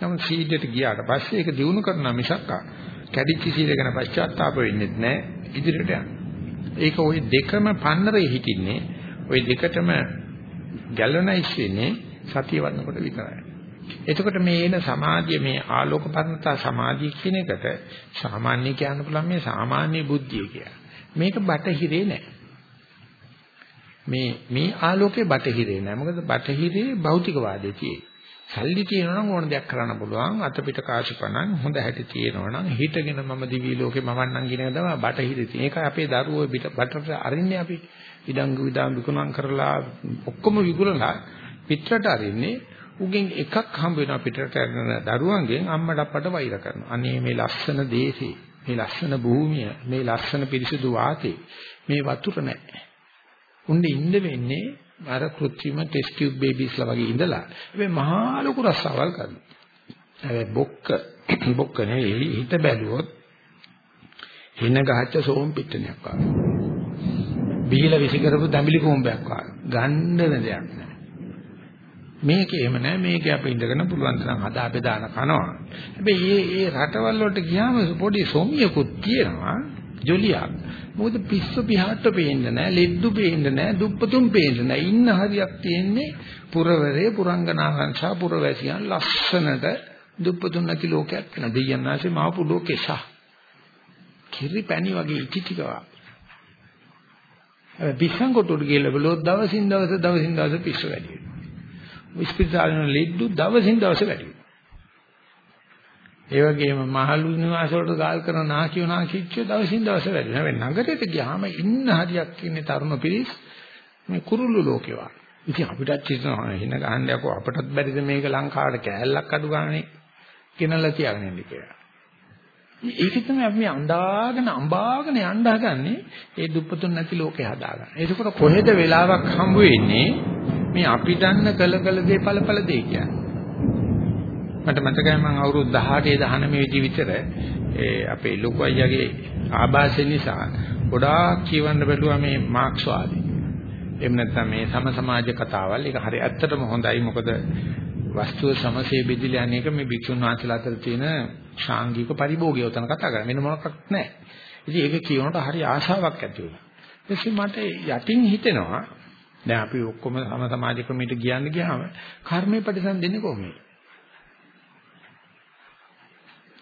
නමුත් සීලයට ගියාට පස්සේ ඒක දිනු කරන මිසක් කැඩිච්ච සීල ගැන පශ්චාත්තාප වෙන්නේ නැහැ ඉදිරියට යන්න. ඒක ওই දෙකම පන්නරේ හිටින්නේ ওই දෙකටම ගැලනයිස් වෙන්නේ සතිය වඩනකොට විතරයි. එතකොට මේ එන සමාධිය මේ ආලෝක පරණතා සමාධිය කියන එකට සාමාන්‍ය කියන්න පුළුවන් මේ සාමාන්‍ය බුද්ධිය කියලා. මේක බටහිරේ නෑ. මේ මේ ආලෝකේ බටහිරේ නෑ. මොකද බටහිරේ භෞතිකවාදයේ තියෙන්නේ. සල්ලි තියෙනවා නම් ඕන දෙයක් කරන්න පුළුවන් අත පිට කාශපණන් හොඳ හැටි තියෙනවා නම් හිටගෙන මම දිවි ලෝකේ මවන්නම් කියන එක තමයි බටහිරේ තියෙන. ඒක අපේ දරුවෝ බටට අරින්නේ අපි ඉඩංගු විදාම් විකුණම් කරලා ඔක්කොම විකුණලා පිටරට අරින්නේ උගෙන් එකක් හම්බ වෙනවා පිටරට යන දරුවන්ගෙන් අම්මට අප්පට වෛර කරනවා. අනේ මේ ලස්සන දේශේ මේ ලස්සන භූමිය, මේ ලස්සන පිරිසිදු වාතේ, මේ වතුර නැහැ. උන්නේ ඉන්න වෙන්නේ අර કૃත්‍රිම ටෙස්ට් ටියුබ් බේබීස්ලා වගේ ඉඳලා. හැබැයි මහා ලොකු රස්සාවල් කරනවා. හැබැයි බොක්ක *coughs* බොක්ක නෙවෙයි හිත බැලුවොත් හින ගහච්ච සෝම් පිටණයක් වගේ. බීලා විසි කරපු දඹිලි කොම්බයක් වගේ. ගණ්ඩන දෙයක් නෑ. මේකේම නෑ මේකේ අපි ඉඳගෙන පුළුවන් තරම් හදා බෙදාන කනවා. හැබැයි මේ මේ රටවල් වලට ගියාම පොඩි සොමියකුත් තියෙනවා. ජොලියක්. මොකද පිස්සු පිහාට පේන්නේ නැහැ, ලෙඩ්ඩු පේන්නේ නැහැ, දුප්පතුන් පේන්නේ නැහැ. ඉන්න හරියක් තියෙන්නේ පුරවරේ පුරංගනාවන් සහ පුරවැසියන් ලස්සනට දුප්පතුන් නැති ලෝකයක් වෙන දෙයයන් ආසේ මාපු ලෝකේ සහ කිරි පැණි වගේ ඉටි ටිකවා. පිස්සන් කොටුවට ගිහලා බලුවොත් දවසින් දවස දවසින් දවස පිස්සු වැඩි වෙනවා. ඉස්පිරිතාලේ ලෙඩ්ඩු දවසින් දවස වැඩි වෙනවා. ඒ වගේම මහලු නිවාස වලට ගාල් කරන නාකියෝ නාකිච්චෝ දවසින් දවස වැඩි වෙනවා. හැබැයි නගරයට ගියාම ඉන්න හරියක් ඉන්නේ තරුණ පිරිස් මේ කුරුල්ලු ලෝකේ වගේ. ඉතින් අපිටත් හිතනවා හින ගහන්න යකෝ අපටත් බැරිද මේක ලංකාවට කෑල්ලක් අඩු ගානේ ගෙනල්ලා තියාගෙන ඉන්න කියලා. ඒක තමයි අපි මේ අඬාගෙන අඹාගෙන යන්න හදන්නේ ඒ දුප්පතුන් නැති ලෝකේ හදාගන්න. ඒකකොට කොහෙද වෙලාවක් හම්බ වෙන්නේ මේ අපි දන්න කළ කළ දේ ඵලඵල දේ කියන්නේ. මට මතකයි මම අවුරුදු 18 19 වෙදි විතර ඒ අපේ ලොකු අයියාගේ ආభాෂය නිසා ගොඩාක් කියවන්න බැලුවා මේ මාක්ස්වාදී. එහෙම නැත්නම් මේ සම සමාජ කතාවල්. ඒක හරි ඇත්තටම හොඳයි. මොකද වස්තුව සමසේ බෙදිලා යන එක මේ භික්ෂුන් වහන්සේලා අතර තියෙන ශාංගික පරිභෝගය උතන කතා කරන්නේ. වෙන මොනක්වත් නැහැ. ඉතින් ඒක කියනකොට හරි ආශාවක් ඇති වුණා. ඊට මට යටින් හිතෙනවා දැන් අපි ඔක්කොම සම සමාජ ක්‍රමයට ගියන්න ගියාම කර්මයේ ප්‍රතිසන් දෙන්නේ කොහොමද?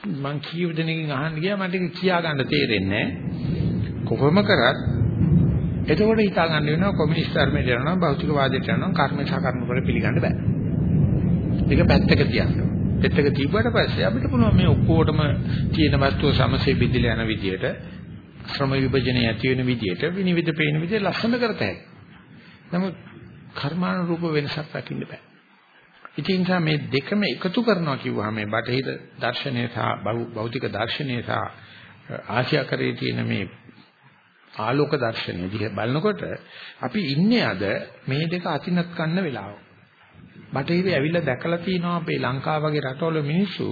මං කීව දෙනකින් අහන්න ගියා මට ඒක කියා ගන්න තේරෙන්නේ කොහොම කරත් එතකොට හිතා ගන්න වෙනවා කොමියුනිස්ට් ධර්මයට යනවා භෞතික වාදයට යනවා කර්ම සහ කර්ම වල පිළිගන්න බෑ. ඒක පැත්තක තියන්න. පැත්තක තිබ්බට පස්සේ අපිට පුළුවන් මේ ඔක්කොටම තියෙන වස්තුව සමසේ බෙදලා යන විදියට ශ්‍රම විභජනය ඇති වෙන විදියට විනිවිද පේන විදියට ලස්සන කරතයි. නමුත් කර්මානුරූප වෙනසක් දකින්න බෑ. ඉතින් නිසා මේ දෙකම එකතු කරනවා කිව්වහම මේ බටහිර දර්ශනය සහ භෞතික දර්ශනය සහ ආශ්‍යාකරයේ තියෙන මේ ආලෝක දර්ශනය දිහා බලනකොට අපි ඉන්නේ අද මේ දෙක අතිනත් ගන්න වෙලාව. බටහිර ඇවිල්ලා දැකලා තිනවා අපේ ලංකාව වගේ රටවල මිනිස්සු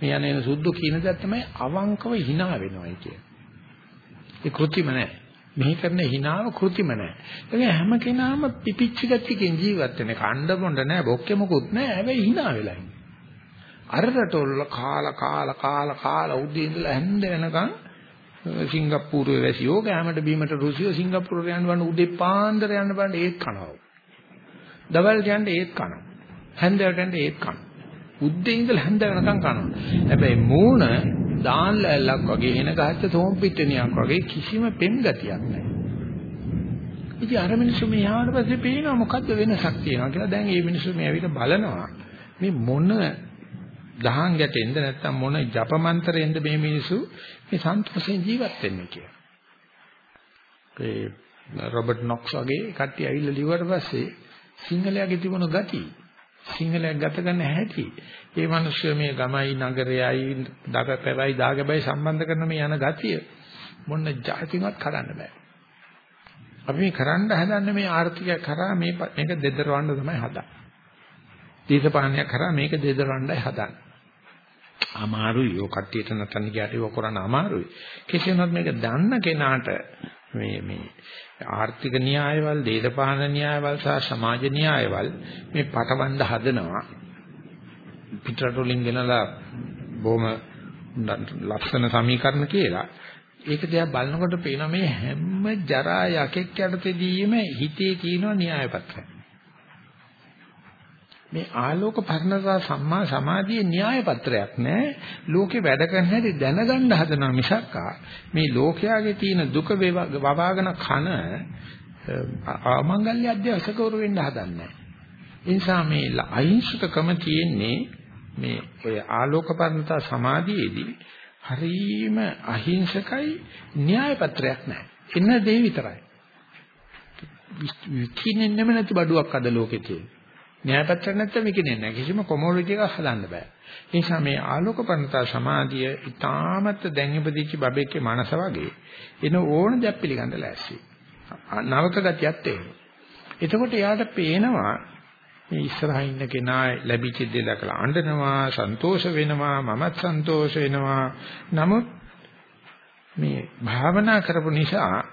මේ යන සුද්ධ කියන දේ තමයි අවංකව hina වෙනවයි කියන්නේ. ඒ කෘත්‍රිම නැහැ. මෙහි කරන හිනාව කෘතිම නැහැ. ඒක හැම කෙනාම පිපිච්ච ගතියකින් ජීවත් වෙන කණ්ඩ බොණ්ඩ නැහැ, බොක්කේ මොකුත් නැහැ. හැබැයි hina වෙලා ඉන්නේ. අර රටවල කාලා කාලා කාලා කාලා උදේ ඉඳලා හැන්ද වෙනකන් සිංගප්පූරුවේ වැසියෝ ගෑමට බීමට රුසියෝ සිංගප්පූරුවේ යන්න බන්න උදේ පාන්දර යන්න බන්න ඒත් කනවා. දවල් යන්න ඒත් කනවා. හැන්දට යන්න ඒත් කනවා. උදේ ඉඳලා හැන්ද වෙනකන් කනවා. හැබැයි මූණ දාන් ලැල්ලක් වගේ එන ගහච්ච තෝම් පිටණියක් වගේ කිසිම පෙම් ගතියක් නැහැ. ඉතින් අර මිනිස්සු මෙහාට පස්සේ පේනවා මොකද්ද වෙනසක් තියෙනවා කියලා. දැන් මේ මිනිස්සු මේ ඇවිල්ලා බලනවා මේ මොන දහං ගැටෙන්ද නැත්නම් මොන ජපමන්ත්‍රයෙන්ද මේ මිනිස්සු මේ සන්තෝෂෙන් ජීවත් වෙන්නේ කියලා. ඒ රොබර්ට් නොක්ස් වගේ කට්ටිය ඇවිල්ලා ලිව්වට පස්සේ සිංහලයාගේ තිබුණ ගතිය සිංහලයක් ගත ගන්න හැටි. ඒ මිනිස්සු මේ ගමයි නගරයයි දගපැවයි දාගබයි සම්බන්ධ කරන මේ යන ගතිය මොන જાතිවත් කරන්න බෑ. අපි මේ කරන්න හදන්නේ මේ ආර්ථිකය කරා මේ මේක දෙදරවන්න තමයි හදන්නේ. දේශපාලනයක් කරා මේක දෙදරවන්නයි හදන්නේ. අමාරුයි. ඔය කට්ටියට නැතන් ගියට ඒක කරන්න අමාරුයි. කෙසේ වුණත් මේක දන්න කෙනාට මේ මේ ආර්ථික න්‍යායවල, දේශපාලන න්‍යායවල සහ සමාජ න්‍යායවල මේ පටවන්න හදනවා. පිටරට වලින් ගෙනලා බොහොම ලක්ෂණ සමීකරණ කියලා. ඒක දිහා බලනකොට පේනවා මේ හැම ජරා යකෙක් යටතේදීම හිතේ තියෙන න්‍යාය පත්‍රය. මේ ආලෝක පරණතා සම්මා සමාධියේ න්‍යාය පත්‍රයක් නෑ. ලෝකේ වැඩ කරන හැටි දැනගන්න හදනවා මිසක් මේ ලෝකයාගේ තියෙන දුක වවාගෙන කන අමංගල්‍ය අධ්‍යක්ෂකවරු වෙන්න හදන්නේ ඒ නිසා මේ අහිංසකකම තියෙන්නේ මේ ඔය ආලෝක පරණතා සමාධියේදී හරීම අහිංසකයි න්‍යාය පත්‍රයක් නෑ. එන දේ විතරයි. විකිනෙන්නෙම නැති බඩුවක් අද ලෝකේ තියෙනවා න්‍යායපත්‍ර නැත්නම් විකිනේ නැහැ. කිසිම කොමෝඩිටි එකක් හදන්න බෑ. ඒ නිසා මේ ආලෝක පරණතා සමාධිය ඊටාමත් දැන් ඉපදිච්ච බබෙක්ගේ මනස වගේ එන ඕන දෙයක් පිළිගන්න ලෑස්ති. නවක ගතියක් තේරෙනවා. එතකොට එයාට පේනවා මේ ඉස්සරහා ඉන්න කෙනා ලැබිච්ච දේ දැකලා අඬනවා, සන්තෝෂ වෙනවා, මමත් සන්තෝෂ වෙනවා. නමුත් මේ භාවනා කරපු නිසා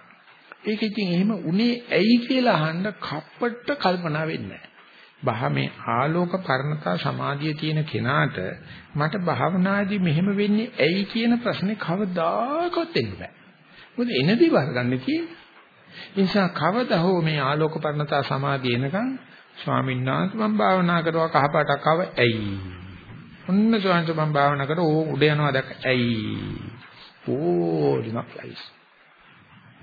ඒක ඉතින් එහෙම උනේ ඇයි කියලා අහන්න කප්පට කල්පනා වෙන්නේ නැහැ. මේ ආලෝක පරණතා සමාධිය තියෙන කෙනාට මට භාවනාදී මෙහෙම වෙන්නේ ඇයි කියන ප්‍රශ්නේ කවදාකවත් එන්නේ නැහැ. මොකද එනදී වරගන්නේ තියෙන්නේ. ඒ නිසා කවදා හෝ මේ ආලෝක පරණතා සමාධිය එනකන් ස්වාමීන් වහන්සේ මම භාවනා කරනවා කහපාටක් ආව ඇයි? ඔන්න ස්වාමීන් මම භාවනා කර ඕ උඩ යනවා දැක්ක ඇයි? ඕඩිමක් ලයිස්.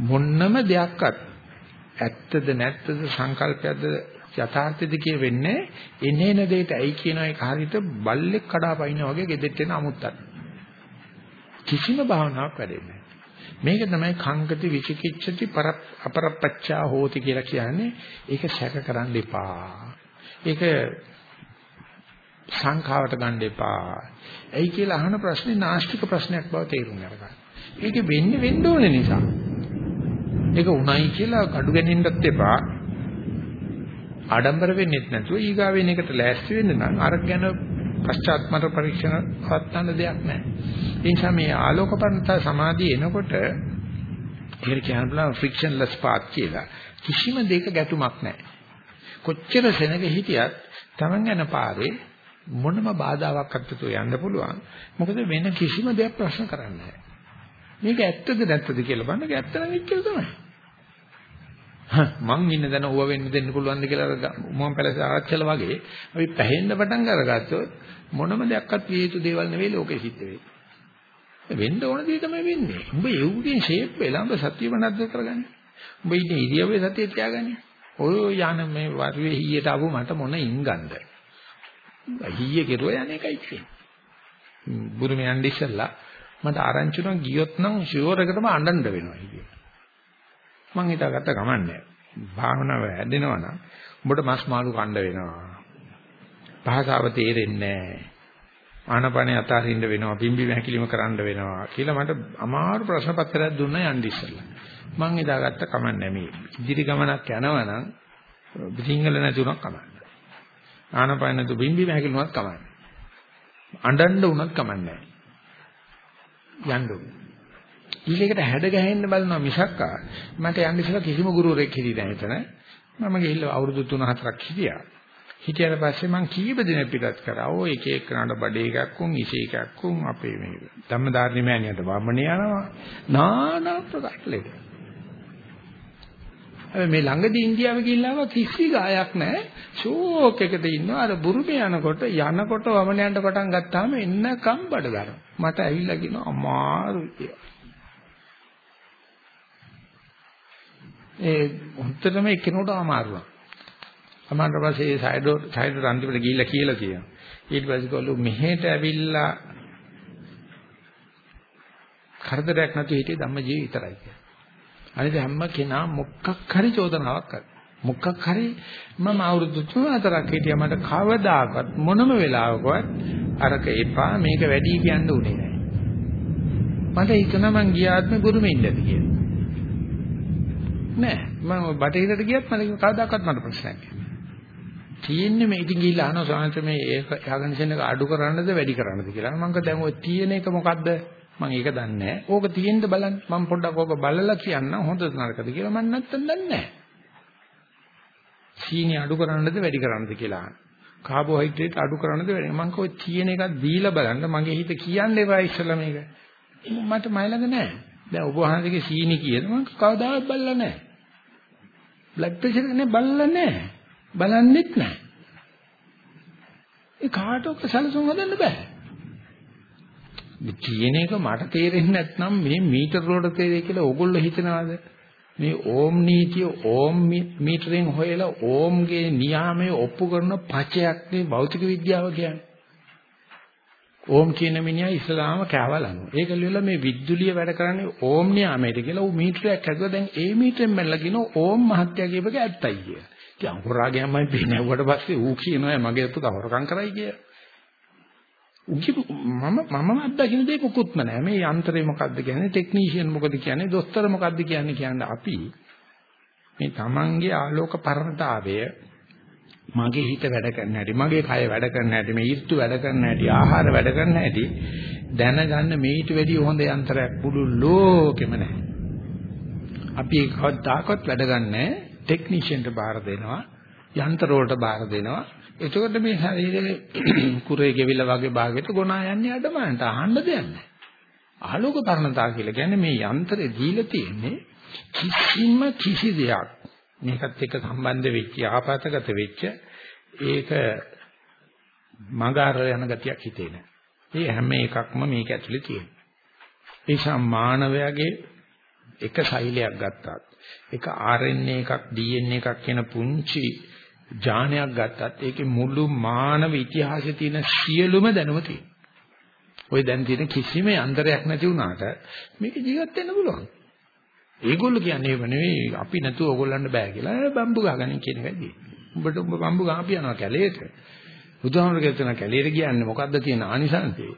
මොන්නම දෙයක්වත් ඇත්තද නැත්තද සංකල්පයක්ද යථාර්ථද කිය වෙන්නේ එනේන දෙයට ඇයි කියන එක හරියට බල්ලෙක් කඩාපයින්න වගේ ගෙදෙට්ට එන අමුත්තක්. කිසිම භාවනාවක් වැඩෙන්නේ මේක තමයි කංකති විචිකිච්ඡති අපරපච්චා හෝති කියලා කියන්නේ. ඒක සැක කරන්න එපා. ඒක සංඛාවට ගන්න එපා. ඇයි කියලා අහන ප්‍රශ්නේ නාස්තික ප්‍රශ්නයක් බව තේරුම් ගන්න. ඒක වෙන්නේ වෙන්න ඕනේ නිසා. ඒක උණයි කියලා gadu ගැනින්නත් එපා. ආඩම්බර වෙන්නෙත් නැතුව ඊගාවෙන එකට ලෑස්ති වෙන්න නම් අර ගැන පශ්චාත්මක පරීක්ෂණ පවත්වන්න දෙයක් නැහැ. ඒ නිසා මේ ආලෝකපන්ත සමාධිය එනකොට ඒකට කියන්න පුළුවන් ෆ්‍රික්ෂන්ලස් පාත් කියලා. කිසිම දෙයක ගැටුමක් නැහැ. කොච්චර සෙනග හිටියත් Taman යන පාරේ මොනම බාධාවක් අත්තුතු යන්න පුළුවන්. මොකද වෙන කිසිම දෙයක් ප්‍රශ්න කරන්නේ නැහැ. මේක ඇත්තද නැත්තද කියලා බලන්න ඇත්ත නම් එච්චර තමයි. මං ඉන්න දැන ඌව වෙන්න දෙන්න පුළුවන්ද කියලා මොම් පැලස ආරච්චල වගේ අපි පැහෙන්න පටන් අරගත්තොත් මොනම දෙයක්වත් විය යුතු දේවල් නෙවෙයි ලෝකෙ සිද්ධ වෙන්නේ. වෙන්න ඕන දේ තමයි වෙන්නේ. උඹ එව්ගෙන් ෂේප් වෙලා උඹ සත්‍ය වනද්ද කරගන්නේ. උඹ ඉන්නේ ඉරියව්වේ සත්‍ය තියාගන්නේ. ඔය යන මේ වරුවේ හීයට ආව මට මොන ඉංගන්ද. හීයේ කෙරුවා යන්නේ එකයි කියන්නේ. බුරුමේ යන්න ඉස්සෙල්ලා මට ආරංචි උනා ගියොත් නම් ෂුවර් එකටම අඬන්න වෙනවා කියලා. මං හිතාගත්ත ගමන්නේ. භාවනාව හැදෙනවා නම් උඹට මස් මාළු කණ්ඩ වෙනවා. භාෂාව තේරෙන්නේ නැහැ. ආනපනේ අතාරින්න වෙනවා, පිම්බි වැකිලිම කරන්න වෙනවා කියලා මට අමාරු ප්‍රශ්න පත්‍රයක් දුන්නා යන්න ඉස්සෙල්ලා. මං හිතාගත්ත කමන්නේ මේ. ඉදිරි ගමනක් යනවා නම් සිංහල නැතුණක් කමන්නේ. ආනපනේ තු පිම්බි වැකිලිමත් කමන්නේ. අඬන්න උනත් කමන්නේ නැහැ. යන්න ඕනේ. ඊළඟට හැඩ ගැහෙන්න බලනවා මිසක්කා මට යන්න ඉස්සලා කිසිම ගුරුවරයෙක් හිටියේ නැහැ එතන. මම ගිහිල්ලා අවුරුදු 3-4ක් හිටියා. හිටියට පස්සේ මං කීප දිනක් පිටත් කරා. ඕ එක එක කරාට බඩේ එකක් උන් ඉසේ එකක් උන් අපේ මේ ධම්මදාර්ණි මෑණියට වම්මන යනවා. නානා ප්‍රකාරලෙක. මේ ළඟදී ඉන්දියාවේ ගිහිල්ලාම කිසි ගායක් නැහැ. ෂෝක් එකද ඉන්නවා. අර බුරුමේ යනකොට යනකොට වමන යන්න පටන් ගත්තාම එන්නකම් බඩ ගන්නවා. මට ඇවිල්ලා කියනවා අමාරුයි කියලා. ඒ හොන්තරම එක්කෙනෙකුට අමාරුවක්. අමාරුට පස්සේ ඒ සයිඩෝ සයිඩෝ අන්තිමට ගිහිල්ලා කියලා කියනවා. ඊට පස්සේ කළු මෙහෙට ඇවිල්ලා කරදරයක් නැතු හිටියේ ධම්මජීවි විතරයි කියලා. අනිත් හැම කෙනා මොකක් හරි චෝදනාවක් කරා. මොකක් හරි මම අවුරුදු 3-4ක් හිටියා මට කවදාකවත් මොනම වෙලාවකවත් අරක එපා මේක වැඩි කියන්න උනේ නැහැ. මට හිතෙනවා මං ගියාත්ම ගුරුමෙ ඉන්නද කියලා. නෑ. මම බටහිරට ගියත් මම කවදාකවත් මට ප්‍රශ්නයක් තියෙන්නේ මේ ඉතින් ගිහිල්ලා අහනවා සාංශ මේ ඒක ආගනිෂන් එක අඩු කරන්නද වැඩි කරන්නද කියලා. මම කිව්වා දැන් ඔය තියෙන එක මොකද්ද? මම ඒක දන්නේ නෑ. ඕක තියෙන්න බලන්න. මම පොඩ්ඩක් ඕක බලලා කියන්නම් හොඳද නරකද කියලා මම නැත්තම් දන්නේ නෑ. සීනි අඩු කරන්නද වැඩි කරන්නද කියලා. කාබෝහයිඩ්‍රේට් අඩු කරන්නද වැඩි. මම කෝ තියෙන එකක් දීලා බලන්න. මගේ හිත කියන්නේ එපා ඉස්සලා මේක. මට මයිලඟ නෑ. දැන් ඔබ වහන්සේගේ සීනි කියන මම කවදාවත් බලලා නෑ. බ්ලඩ් ප්‍රෙෂර් නේ බලලා නැහැ. බලන්නෙත් නැහැ. ඒ කාටවත් සැලසුම් හදන්න බෑ. මේ කියන එක මට තේරෙන්නේ නැත්නම් මේ මීටර වලට තේරෙයි කියලා ඕගොල්ලෝ හිතනවාද? මේ ඕම් නීතිය ඕම් මීටරෙන් හොයලා ඕම්ගේ නියාමයේ ඔප්පු කරන පචයක් නේ භෞතික විද්‍යාව කියන්නේ. ඕම් කියන මිනිහා ඉස්ලාම කෑවලනු. ඒක ලියලා මේ විද්‍යුලිය වැඩ කරන්නේ ඕම් නියාමයට කියලා ඌ මීටරයක් හැදුවා. දැන් ඒ මීටරෙන් මැල්ලා කියන ඕම් මහත්ය කියපක ඇත්තයි කිය. ඉතින් හොරාගෙන්මයි පේනවට පස්සේ ඌ කියනවා මගේ පුතා හොරකම් කරයි කියලා. උගි මම මම අත්දකින්න දෙයක් මොකුත්ම නැහැ. මේ යන්ත්‍රය මොකද්ද කියන්නේ? ටෙක්නීෂියන් මොකද කියන්නේ? දොස්තර මොකද්ද කියන්නේ කියන්නේ අපි මේ Tamange ආලෝක පරණතාවය මගේ හිත වැඩ කරන හැටි, මගේ කය වැඩ කරන හැටි, මේ ඊර්තු වැඩ කරන හැටි, ආහාර වැඩ කරන හැටි දැනගන්න මේට වැඩිය හොඳ යන්ත්‍රයක් පුළු ලෝකෙම නැහැ. අපි කවදාකවත් වැඩ ගන්නෑ ටෙක්නීෂියන්ට බාර දෙනවා, යන්ත්‍ර වලට බාර දෙනවා. එතකොට මේ ශරීරයේ *clears throat* කුරේ ගෙවිලා වගේ භාගයට ගොනා යන්නේ අඩමන්ට අහන්න දෙයක් නැහැ. ආලෝක පරණතා කියලා කියන්නේ මේ යන්ත්‍රේ දීලා තියෙන්නේ කිසිම කිසි දෙයක් මේකත් එක්ක සම්බන්ධ වෙච්ච ආපතගත වෙච්ච ඒක මගාර යන ගතියක් හිතේ නැහැ. ඒ හැම එකක්ම මේක ඇතුලේ තියෙනවා. ඒ නිසා මානවයාගේ එක ශෛලයක් ගත්තත් එක RNA එකක් DNA එකක් කියන පුංචි ඥානයක් ගත්තත් ඒකේ මුළු මානව ඉතිහාසයේ තියෙන සියලුම දැනුම තියෙනවා. ওই දැන් තියෙන කිසිම යන්ත්‍රයක් නැති වුණාට මේක ජීවත් වෙන්න පුළුවන්. ඒගොල්ලෝ කියන්නේ ඒව නෙවෙයි අපි නැතුව ඕගොල්ලන්ට බෑ කියලා බම්බු ගහගන්න කියන එකයි. උඹට උඹ බම්බු ගහපි යනවා කැලේට. බුදුහාමර කියන කැලේට කියන්නේ මොකද්ද තියෙන ආනිසංසය?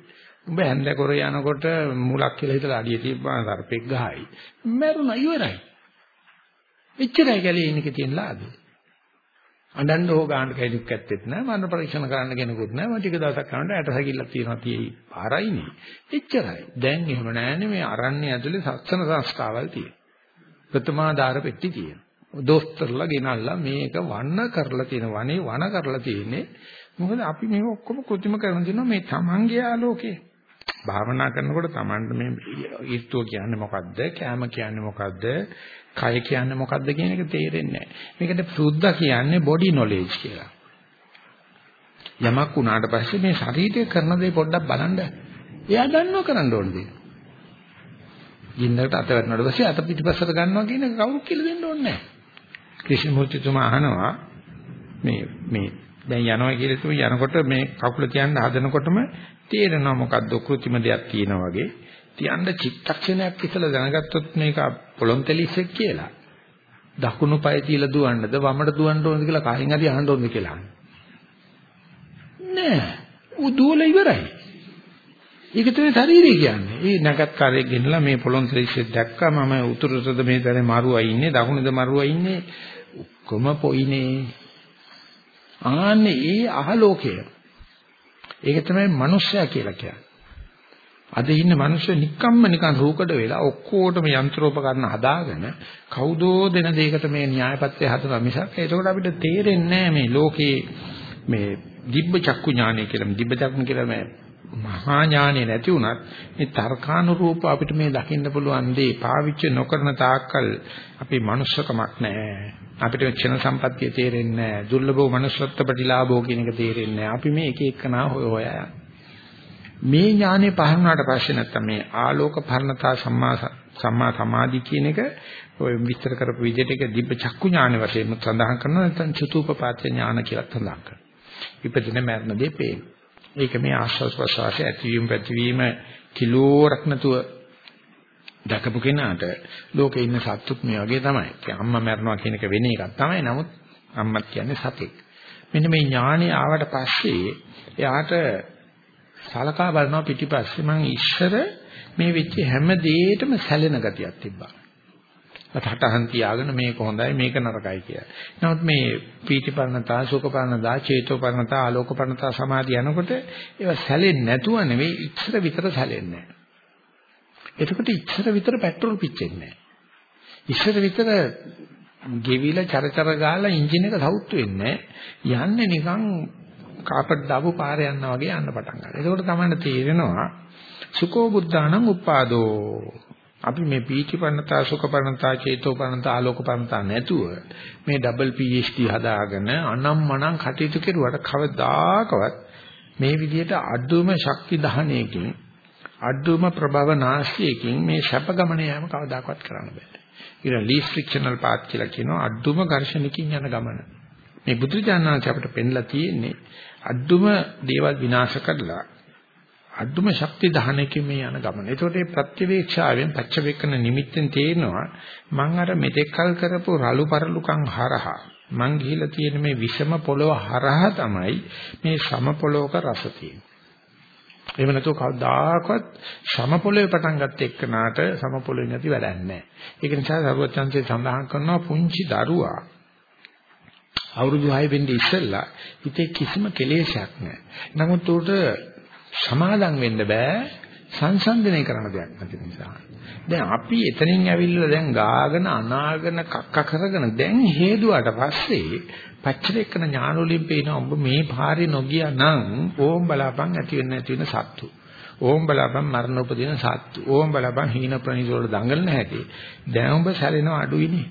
උඹ හැන්ද කර යනකොට මුලක් කියලා හිතලා අඩිය තිබ්බා සර්පෙක් ගහයි. මැරුණා ඉවරයි. එච්චරයි කැලේ ඉන්නකේ තියෙන ලාභය. අඬන්න ඕ ගන්න කෙනෙක් ඇත්තෙත් නෑ මරණ පරීක්ෂණ කරන්න කෙනෙකුත් නෑ මම ටික දවසක් කරනකොට ඇට සැකිල්ලක් තියෙනවා තියෙයි පාරයිනේ එච්චරයි දැන් එහෙම නෑනේ මේ අරන්නේ ඇතුලේ සත්සන සංස්ථාවල් තියෙන ප්‍රථමාදාර පෙට්ටි තියෙන දොස්තරලා ගෙනල්ලා මේක වන්න කරලා තියෙන වනේ වන කරලා තියෙන්නේ මොකද අපි මේක ඔක්කොම કૃතිම කරන දිනවා මේ තමන්ගේ ආලෝකේ භාවනා කරනකොට තමන්ට මේ ඊර්තුව කියන්නේ මොකද්ද කැම කියන්නේ මොකද්ද කය කියන්නේ මොකද්ද කියන එක තේරෙන්නේ නැහැ. මේකට සුද්ධ කියන්නේ බොඩි නොලෙජ් කියලා. යමක් වුණාට පස්සේ මේ ශරීරය කරන දේ පොඩ්ඩක් බලන්න. එයා දන්නව කරන්න ඕන දේ. ගින්නකට අත වැටුණාට පස්සේ අත පිටිපස්සට ගන්නවා කියන එක කවුරුත් කියලා දෙන්න ඕනේ නැහැ. ක්‍රිෂ්ණමූර්තිතුමා අහනවා මේ මේ දැන් යනවා කියලා තුම යනකොට මේ කකුල තියන්න හදනකොටම තේරෙනවා මොකක්ද කෘත්‍රිම දෙයක් තියෙනවා වගේ. තියන්න චිත්තක්ෂණයක් ඉස්සලා දැනගත්තොත් මේක පොලොන්තෙලිස්සෙක් කියලා. දකුණු පය තියලා දුවන්නද වමට දුවන්න ඕනද කියලා කහින් හරි අහන්න ඕනද කියලා. නෑ. උදුවල ඉවරයි. ඒක තමයි ශරීරය කියන්නේ. ඒ නැගත් කාර්යයක් ගෙනලා මේ පොලොන්තෙලිස්සෙක් දැක්කා මම උතුරටද මේ තැනේ මරුවා ඉන්නේ දකුණද මරුවා ඉන්නේ ඔක්කොම පොයිනේ. ආන්නේ ඒ අහලෝකය. ඒක තමයි මනුෂ්‍යයා කියලා කියන්නේ. අද ඉන්න මිනිස්සු නිකම්ම නිකන් රූකඩ වෙලා ඔක්කොටම යන්ත්‍රෝපකරණ හදාගෙන කවුදෝ දෙන දෙයකට මේ න්‍යායපත්‍ය හදනවා මිසක් ඒකට අපිට තේරෙන්නේ මේ ලෝකේ මේ දිබ්බ චක්කු ඥානය කියලා දිබ්බ චක්කු කියලා මේ මහා ඥානෙ නැති වුණත් මේ තර්කානුරූප අපිට මේ දකින්න පුළුවන් දේ පාවිච්චි නොකරන තාක්කල් අපේ මනුස්සකමක් නැහැ අපිට ක්ෂණ සම්පත්තිය තේරෙන්නේ නැහැ දුර්ලභව මනුස්සත්ව ප්‍රතිලාභෝ කියන එක තේරෙන්නේ නැහැ අපි මේ එක එකනා හොය හොයා යනවා. මේ ඥානෙ පහරුණාට පස්සේ නැත්තම් මේ ආලෝක පරණතා සම්මා සම්මා සමාධි කියන එක ඔය විස්තර කරපු විදිහට ඒක දිබ්බ චක්කු ඥාන වශයෙන් සඳහන් කරනවා. නැත්නම් චතුූපපාත්‍ය ඥාන කියලා සඳහන් කරනවා. ඉපදින මරණ දෙ පේන. ඒක මේ ආශ්වාස ප්‍රශ්වාසය ඇතිවීම පැතිවීම කිලෝරක් නැතුව දැකපු කෙනාට ලෝකේ ඉන්න සත්තුත් මේ වගේ තමයි. අම්මා මරනවා කියන එක වෙන එකක් තමයි. නමුත් අම්මත් කියන්නේ සතෙක්. මෙන්න මේ ඥානෙ ආවට පස්සේ එයාට සලකා බලනවා පිටිපස්සේ මං ඉස්සර මේ වෙච්ච හැම දෙයකටම සැලෙන ගතියක් තිබ්බා. අතහටහන් තියාගෙන මේක හොඳයි මේක නරකයි කියලා. නමුත් මේ පීතිපරණතා, සුඛපරණතා, චේතෝපරණතා, ආලෝකපරණතා සමාධිය යනකොට ඒවා සැලෙන්නේ නැතුව නෙවෙයි ඉස්සර විතර සැලෙන්නේ නැහැ. එතකොට ඉස්සර විතර පෙට්‍රල් පිච්චෙන්නේ නැහැ. ඉස්සර විතර ගෙවිලා චරචර ගාලා එන්ජින් එක සවුත් වෙන්නේ යන්නේ නිකන් කාපට් දාපු පාරේ යනවා වගේ යන්න පටන් ගන්නවා. එතකොට තමයි තේරෙනවා සුකෝ බුද්ධානම් උපාදෝ. අපි මේ පීචිපන්නතා සුඛපන්නතා චේතෝපන්නතා ආලෝකපන්නතා නැතුව මේ ඩබල් PhD හදාගෙන අනම්මනම් කටයුතු කෙරුවට කවදාකවත් මේ විදිහට අඩුම ශක්ති දහණයකින් අඩුම ප්‍රභව නාස්තියකින් මේ ශප ගමන යෑම කවදාකවත් කරන්න බෑ. ඊට ලීස් ෆ්‍රික්ෂනල් පාත් කියලා කියනවා අඩුම ඝර්ෂණකින් යන ගමන. මේ බුදුජානනාංශ අපිට පෙන්ලා තියෙන්නේ අඩුම දේවල් විනාශ කරලා අදුම ශක්ති දහනකෙ මේ යන ගමන. ඒකට මේ ප්‍රතිවේක්ෂාවෙන් පච්චවේකන නිමිත්තෙන් තේරෙනවා මං අර මෙතෙක් කල් කරපු රළු පරලුකම් හරහා මං ගිහිලා තියෙන මේ විෂම පොළව හරහා තමයි මේ සම පොළවක රස තියෙන්නේ. එහෙම නැතුව කවදාකවත් සම පොළවේ පටන් ගත්ත එක්කනාට සම පොළවෙන් ඇති වැඩක් නැහැ. ඒක නිසා සරුවචන්සේ සඳහන් කරනවා පුංචි දරුවා අවුරුදු 6 වෙන්න ඉස්සෙල්ලා හිතේ කිසිම කෙලෙසයක් නැහැ. නමුත් උට සමාදම් වෙන්න බෑ සංසන්දනය කරන දෙයක් නැති නිසා. දැන් අපි එතනින් ඇවිල්ලා දැන් ගාගෙන අනාගෙන කක්ක කරගෙන දැන් හේදුවට පස්සේ පච්චලෙක්කන ඥානවලින් පේනවා ඔබ මේ පාරේ නොගියා නම් ඕම් බලාපන් ඇති වෙන්නේ නැති වෙන සත්තු. ඕම් බලාපන් මරණ උපදින සත්තු. ඕම් බලාපන් හීන ප්‍රනිත වල දඟලන හැටි. දැන් ඔබ සැලෙනව අඩුයිනේ.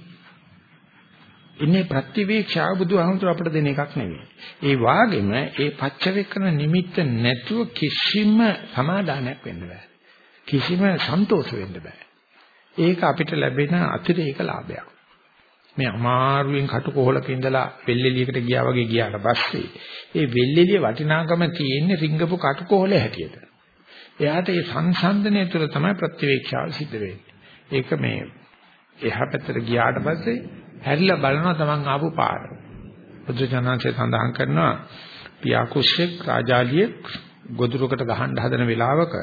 ඉන්නේ ප්‍රතිවීක්ෂා බුදුහාමුදුර අපිට දෙන එකක් නෙවෙයි. ඒ වාගෙම ඒ පච්චවේකන නිමිත්ත නැතුව කිසිම සමාදානයක් වෙන්න බෑ. කිසිම සන්තෝෂ වෙන්න බෑ. ඒක අපිට ලැබෙන අතිරේක ලාභයක්. මේ අමාරුවෙන් කටුකොහලක ඉඳලා වෙල්ෙලියකට ගියා වගේ ගියාට පස්සේ ඒ වෙල්ෙලිය වටිනාකම තියෙන්නේ රිංගපු කටුකොහලේ හැටියට. එයාට ඒ සංසන්දනය තුළ තමයි ප්‍රතිවේක්ෂාව සිද්ධ වෙන්නේ. ඒක මේ එහා පැත්තට ගියාට පස්සේ හැරිලා බලනවා තමන් ආපු පාර. බුදුචානන්සේ සඳහන් කරනවා පියාකුෂෙක් රාජාලියෙක් ගොදුරකට ගහන්න හදන වෙලාවක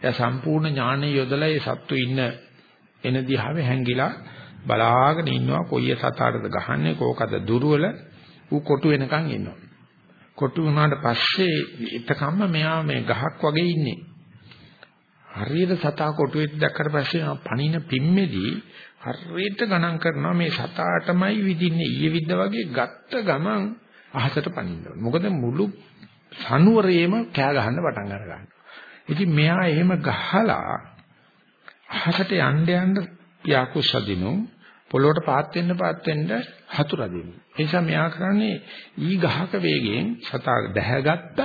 එයා සම්පූර්ණ ඥාණය යොදලා ඒ සත්තු ඉන්න එන දිහාවේ හැංගිලා බලාගෙන ඉන්නවා කොයි සතාටද ගහන්නේ කෝකද දුර්වල ඌ කොටු වෙනකන් ඉන්නවා. කොටු වුණාට පස්සේ එතකම්ම මෙයා මේ ගහක් වගේ ඉන්නේ. හරියට සතා කොටුවෙත් දැක්කට පස්සේ පණින පිම්මේදී හරියට ගණන් කරනවා මේ සතාටමයි විදින්නේ ඊයේ විද්ද වගේ ගත්ත ගමන් අහසට පනින්න මොකද මුළු සනුවරේම කෑ ගහන්න පටන් අර ගන්නවා. ඉතින් මෙයා එහෙම ගහලා අහසට යන්න යන්න යාකුසදිනු පොළොවට පාත් වෙන්න පාත් වෙන්න හතුරදිනු. ඒ නිසා මෙයා කරන්නේ ඊ ගහක වේගයෙන් සතා දැහැගත්ත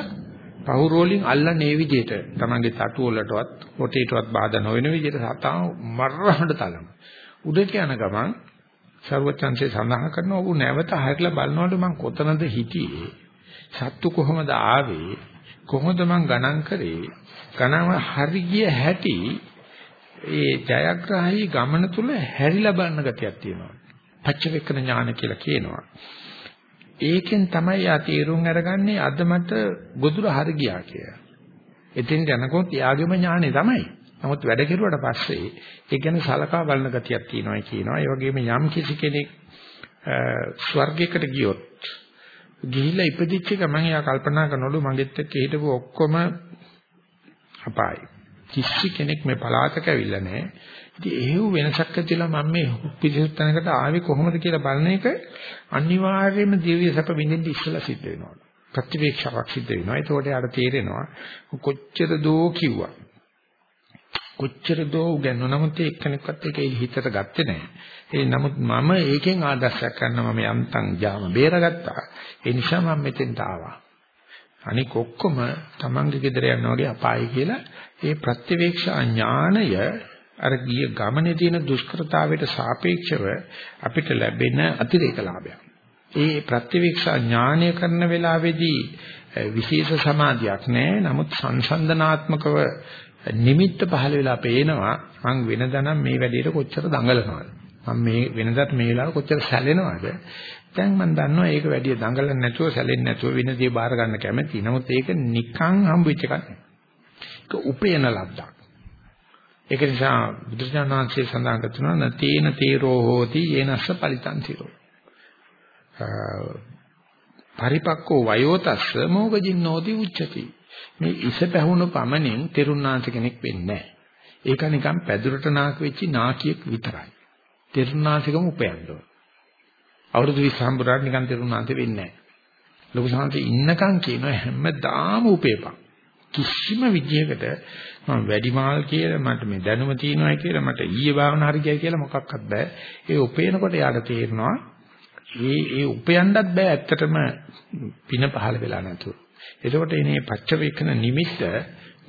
පහුරෝලින් අල්ලන්නේ මේ විදිහට. තමන්ගේ තටු වලටවත් හොටේටවත් බාධා නොවන විදිහට සතා මරහඬ තලන. උඩට යන ගමන් ਸਰවචන්සේ සඳහන් කරනවා ඔබ නැවත හැරිලා බලනකොට මං කොතනද හිටියේ? සත්තු කොහොමද ආවේ? කොහොමද මං ගණන් කරේ? ගණන් හරි ගිය හැටි ඒ ජයග්‍රහී ගමන තුල හැරිලා බලන ගතියක් තියෙනවා. පච්චවෙක්කන ඥාන කියලා කියනවා. ඒකෙන් තමයි යා තීරුම් අරගන්නේ අද මට ගොදුර හරි ගියා කියලා. එතෙන් යනකොට යාගෙම ඥානෙ තමයි. නමුත් වැඩ කෙරුවට පස්සේ ඒ කියන්නේ සලකා බලන ගතියක් තියෙනවා කියනවා. ඒ වගේම යම් කිසි කෙනෙක් ස්වර්ගයකට ගියොත් ගිහිල්ලා ඉපදිච්ච ගමන් එයා කල්පනා කරනවලු මගෙත් එක්ක හිටපු ඔක්කොම අපායි. කිසි කෙනෙක් මේ පලාතක ඇවිල්ලා නැහැ. ඉතින් එහෙව් වෙනසක් ඇතිලා මම මේ පිළිසුත්තනකට ආවේ කොහොමද කියලා බලන එක අනිවාර්යයෙන්ම දිව්‍ය සැප විඳින්න ඉස්සලා සිද්ධ වෙනවා. ප්‍රතිවේක්ෂාවක් සිද්ධ වෙනවා. ඒකෝට යාට තේරෙනවා කොච්චර දෝ කිව්වා. කොච්චර දෝ උගන්වන නමුත් එක්කෙනෙක්වත් ඒක හිතට ගත්තේ නැහැ. ඒ නමුත් මම ඒකෙන් ආදර්ශයක් ගන්නවා මම යන්තම් ජාම බේරගත්තා. ඒ නිසා මම මෙතෙන්ට ආවා. අනික ඔක්කොම Tamange ගෙදර යනවා වගේ අපායි කියලා ඒ ප්‍රත්‍යවේක්ෂා ඥානය අර ගිය ගමනේ තියෙන දුෂ්කරතාවයට සාපේක්ෂව අපිට ලැබෙන අතිරේක ලාභයක්. ඒ ප්‍රත්‍යවේක්ෂා ඥානය කරන වෙලාවේදී විශේෂ සමාධියක් නැහැ. නමුත් සංසන්දනාත්මකව නිමිත්ත පහළ වෙලා පේනවා. මං වෙනදනම් මේ වැඩේට කොච්චර දඟලනවද? මම මේ වෙනදත් මේ වෙලාවට කොච්චර සැලෙනවද? දැන් මම දන්නවා ඒක වැඩි දඟලන්නේ නැතුව සැලෙන්නේ නැතුව වෙනදී බාර ගන්න කැමති. නමුත් ඒක නිකන් හම්බෙච්ච එකක් ඒක උපේන ලද්දක්. ඒක නිසා බුදුරජාණන් වහන්සේ සඳහන් කරනවා නතේන තීරෝ හෝති යේනස්ස පලිතං තීරෝ. පරිපක්කෝ වයෝතස්ස මොගජින්නෝති උච්චති. මේ ඉස පැහුණු පමණින් තෙරුණාංශ කෙනෙක් වෙන්නේ නැහැ. ඒක නිකන් පැදුරට නාක වෙච්ච නාකියෙක් විතරයි. තෙරුණාංශකම උපයන්න ඕන. අවුරුදු 20 හම්බුරාට නිකන් තෙරුණාංශ වෙන්නේ නැහැ. ලොකු සංහසේ ඉන්නකම් කියන හැමදාම උපේපන්. කිසිම විදියකට මම වැඩිමාල් කියලා මට මේ දැනුම තියෙනවා කියලා මට ඊයේ භාවනා හරි ගියා කියලා මොකක්වත් බෑ. ඒ උපේනකොට යාට තේරෙනවා ඒ ඒ උපයන්නත් බෑ ඇත්තටම පින පහළ වෙලා නැතුව. එතකොට ඉනේ පච්චවේකන නිමිත්ත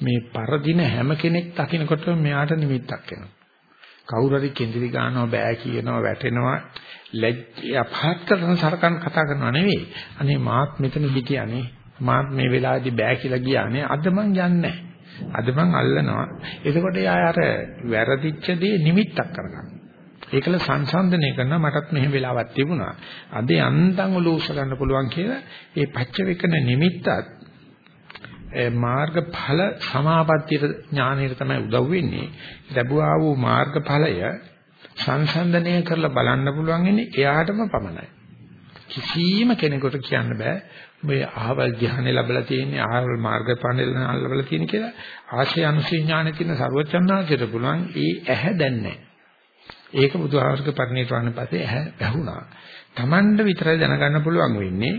මේ පරදින හැම කෙනෙක් දකිනකොට මෙයාට නිමිත්තක් වෙනවා. කවුරු හරි කෙන්දිරි ගන්නවා බෑ කියනවා වැටෙනවා ලැජ්ජ අපහත් කරන සරකන් කතා කරනවා නෙවෙයි. අනේ මාත් මෙතන හිටියානේ. මාත් මේ වෙලාවේදී බෑ කියලා ගියානේ. අද මං යන්නේ අද මං අල්ලනවා. එතකොට යා අර වැරදිච්ච දේ නිමිත්තක් කරගන්න. ඒකල සංසන්දනය කරන මටත් මෙහෙම වෙලාවක් තිබුණා. අද යන්තම් ඔලූස ගන්න පුළුවන් කියලා ඒ පච්ච වෙකන නිමිත්තත් මාර්ගඵල සමාපත්තියට ඥානයට තමයි උදව් වෙන්නේ. ලැබුවා වූ මාර්ගඵලය සංසන්දනය කරලා බලන්න පුළුවන් ඉන්නේ එයාටම පමණයි. කිසිම කෙනෙකුට කියන්න බෑ මේ අහවල් ධ්‍යානෙ ලැබලා තියෙන්නේ අහවල් මාර්ගඵල ලැබලා තියෙන කියලා ආශය අනුසී ඥානෙ තියෙන ਸਰවචන්නාංශයට පුළුවන් ඒ ඇහැ දැන්නේ ඒක බුදුහාමරගේ පරිණිරවාණ පස්සේ ඇහැ වැහුණා. Tamand විතරයි දැනගන්න පුළුවන් වෙන්නේ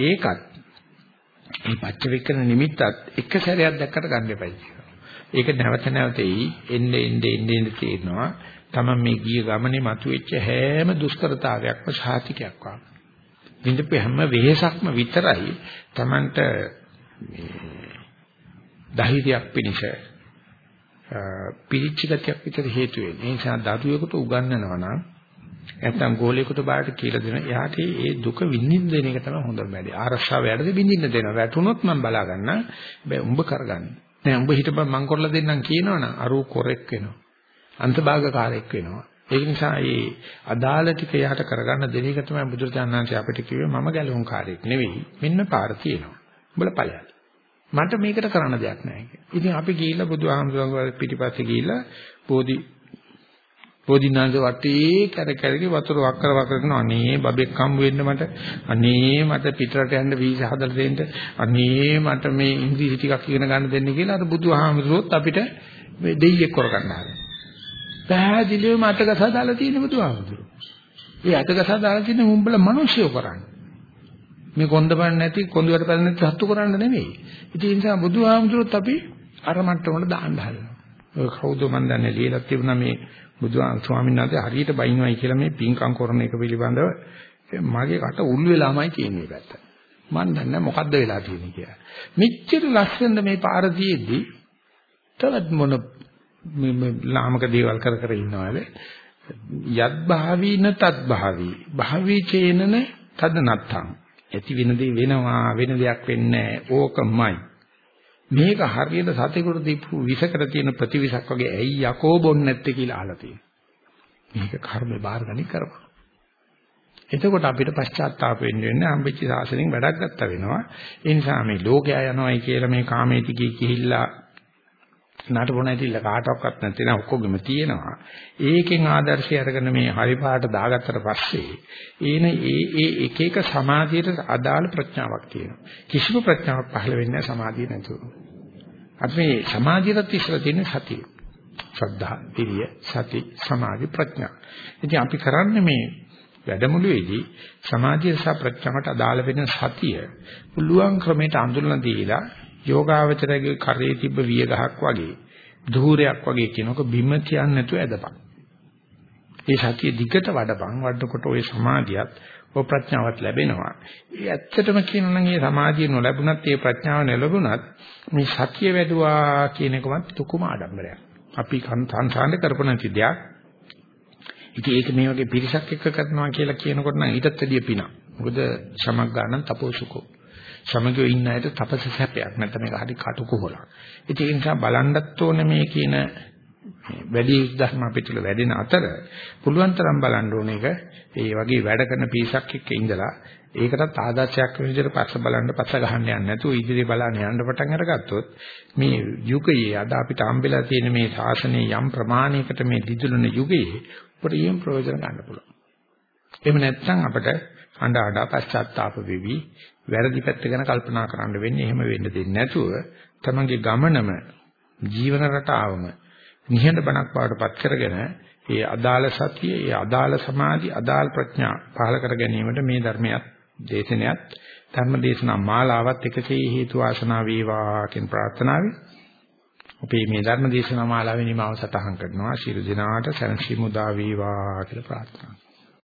ඒකත් මේ පච්චවිකරණ නිමිත්තත් එක සැරයක් දැක්කට ගන්න එපයි කියනවා. ඒක නැවත නැවතෙයි එන්නේ එන්නේ එන්නේ තියෙනවා. තමන් මේ ගිය ගමනේ මතුවෙච්ච හැම දුෂ්කරතාවයක්ම සාතිකයක් වගේ. විඳපු හැම වෙහසක්ම විතරයි Tamanට ධෛර්යයක් පිණිස පිරිච්ච ගතියක් විතර හේතු වෙන්නේ. ඒ නිසා දරුවෙකුට උගන්වනවා නම් නැත්තම් ගෝලයකට බාට කියලා දෙන එයාට ඒ දුක විඳින්න දෙන එක තමයි හොඳම වැඩේ. ආරක්ෂාව යටතේ විඳින්න දෙනවා. වැටුනොත් මම බලා ගන්න. බෑ උඹ කරගන්න. නෑ උඹ හිටපන් මං කරලා දෙන්නම් කියනවනම් අරූ කොරෙක් වෙනවා. අන්තභාගකාරයෙක් වෙනවා. ඒක නිසා මේ අදාළ ටික යට කරගන්න දෙන එක තමයි බුදුරජාණන්සේ අපිට කිව්වේ මම ගැලවුම් කාර්යයක් නෙවෙයි. මෙන්න පාර තියෙනවා. උඹලා ඵලයක්. මට මේකට කරන්න දෙයක් නැහැ කියලා. ඉතින් අපි ගිහිල්ලා බුදුහාමුදුරන්ගේ පිටිපස්සේ ගිහිල්ලා බෝධි බෝධිනාංශ වටේ කර කරගේ වතුර වක්කර වක්කර කරන අනේ බබෙක් හම්බ වෙන්න මට අනේ මට පිටරට යන්න වීසා හදලා දෙන්න අනේ මට මේ ඉංග්‍රීසි ටිකක් ඉගෙන ගන්න දෙන්න කියලා අර බුදුහාමුදුරුවොත් අපිට මේ දෙයියෙක් කරගන්න හදනවා. පැහැදිලිවම අතගසා දාලා තියෙන බුදුහාමුදුරු. ඒ අතගසා දාලා තියෙන උඹලා මිනිස්සුયો කරන්නේ. මේ කොන්දපන් නැති කොඳුයට පැන නැති සත්තු කරන්න නෙමෙයි. ඉතින් ඒ නිසා බුදුහාමුදුරුත් අපි අර මට්ටමට දාන්න හදනවා. ඔය කවුද මන් දන්නේ ලියලා තිබුණා මේ බුදුහාම ස්වාමීන් වහන්සේ හරියට බයින්වයි කියලා මේ පින්කම් කරන එක පිළිබඳව මගේ කට උල් වෙලාමයි තියෙන්නේ පැත්ත. මන් දන්නේ මොකද්ද වෙලා තියෙන්නේ කියලා. මෙච්චර ලස්සන මේ පාර දියේදී තවත් මොන මේ ලාමක දේවල් කර කර ඉන්නවද යත් භාවීන තත් භාවී භාවී චේනන තද නත්තං ඇති වෙන දේ වෙනවා වෙන දෙයක් වෙන්නේ ඕකමයි. මේක හරියට සතෙකුට දීපු විසකට තියෙන ප්‍රතිවිසක් වගේ ඇයි යකෝ බොන්නේ නැත්තේ කියලා අහලා තියෙනවා මේක කර්මේ බාරගනි කරපන්. එතකොට අපිට පශ්චාත්තාප වෙන්න වෙන්නේ අම්බෙච්ච සාසනෙන් වැඩක් ගත්තා වෙනවා. ඒ නිසා මේ ලෝකයා යනවායි කියලා මේ කාමේටි කිහිල්ලා නටබොන ඇතිල්ල කාටවත් නැති නා ඔක්කොගෙම තියෙනවා. ඒකෙන් ආදර්ශය අරගෙන මේ හරිපාට දාගත්තට පස්සේ ඒන ඒ ඒ එක එක සමාධියට අදාළ ප්‍රඥාවක් තියෙනවා. කිසිම ප්‍රඥාවක් පහළ වෙන්නේ නැහැ සමාධිය නැතුව. අපි මේ සමාධියට ඉස්සර තියෙන සතිය. ශ්‍රද්ධා, විරිය, සති, සමාධි, ප්‍රඥා. ඉතින් අපි කරන්නේ මේ වැඩමුළුවේදී සමාධිය සහ ප්‍රඥාවට අදාළ වෙන සතිය පුළුවන් ක්‍රමයට අඳුරලා දීලා යෝගාවචරයේ කරේ තිබ්බ විය ගහක් වගේ ධූරයක් වගේ කියනක බිම කියන්නේ නැතුව ඇදපන්. ඒ සතිය දිගට වඩපන් වඩනකොට ওই සමාධියත් ඔය ප්‍රඥාවත් ලැබෙනවා. ඒ ඇත්තටම කියනවා නම් මේ සමාධිය නොලැබුණත් මේ ප්‍රඥාව නැලබුණත් මේ සතිය වැඩුවා කියන එකවත් තුකුම ආඩම්බරයක්. අපි සංසාරේ කරපු නැති දෙයක්. ඉතින් ඒක මේ වගේ පිරිසක් එක්ක කරනවා කියලා කියනකොට නම් ඊටත් වැඩිය පිනක්. මොකද සමග් ගන්න තපෝසුකෝ. සමගියෝ ඉන්න අයට තපස සැපයක් නැත්නම් මේක හරි කටුකොහලක්. ඒ නිසා බලන්නත් ඕනේ මේ කියන වැඩි ධර්ම අපිටල වැඩෙන අතර පුළුවන් තරම් බලන්න ඕන එක ඒ වගේ වැඩ කරන පීසක් එක්ක ඉඳලා ඒකටත් ආදර්ශයක් වෙන විදිහට පස්ස බලන්න පස්ස ගහන්න යන්නේ නැතුව ඉදිරිය බලන්න යන්න පටන් අරගත්තොත් මේ යුගයේ අද අපිට හම්බෙලා තියෙන මේ ශාසනයේ යම් ප්‍රමාණයකට මේ දිදුලන යුගයේ උපරිම ප්‍රයෝජන ගන්න පුළුවන්. එහෙම නැත්නම් අපිට අඬ අඬ පශ්චාත්තාප වෙවි වැරදි පැත්ත ගැන කල්පනා කරන්න වෙන්නේ එහෙම වෙන්න දෙන්නේ නැතුව තමන්ගේ ගමනම ජීවන රටාවම නිහඬ බණක් බවටපත් කරගෙන ඒ අදාළ සතිය, ඒ අදාළ සමාධි, අදාළ ප්‍රඥා පහල කර ගැනීමට මේ ධර්මයක් දේශනයත් ධර්ම දේශනා මාලාවත් එකසේ හේතු ආසනා වේවා කියන ප්‍රාර්ථනාවයි අපි මේ ධර්ම දේශනා මාලාවේ නිමාව සටහන් කරනවා. ශිරු දිනාට සැනසීම උදා වේවා කියලා ප්‍රාර්ථනා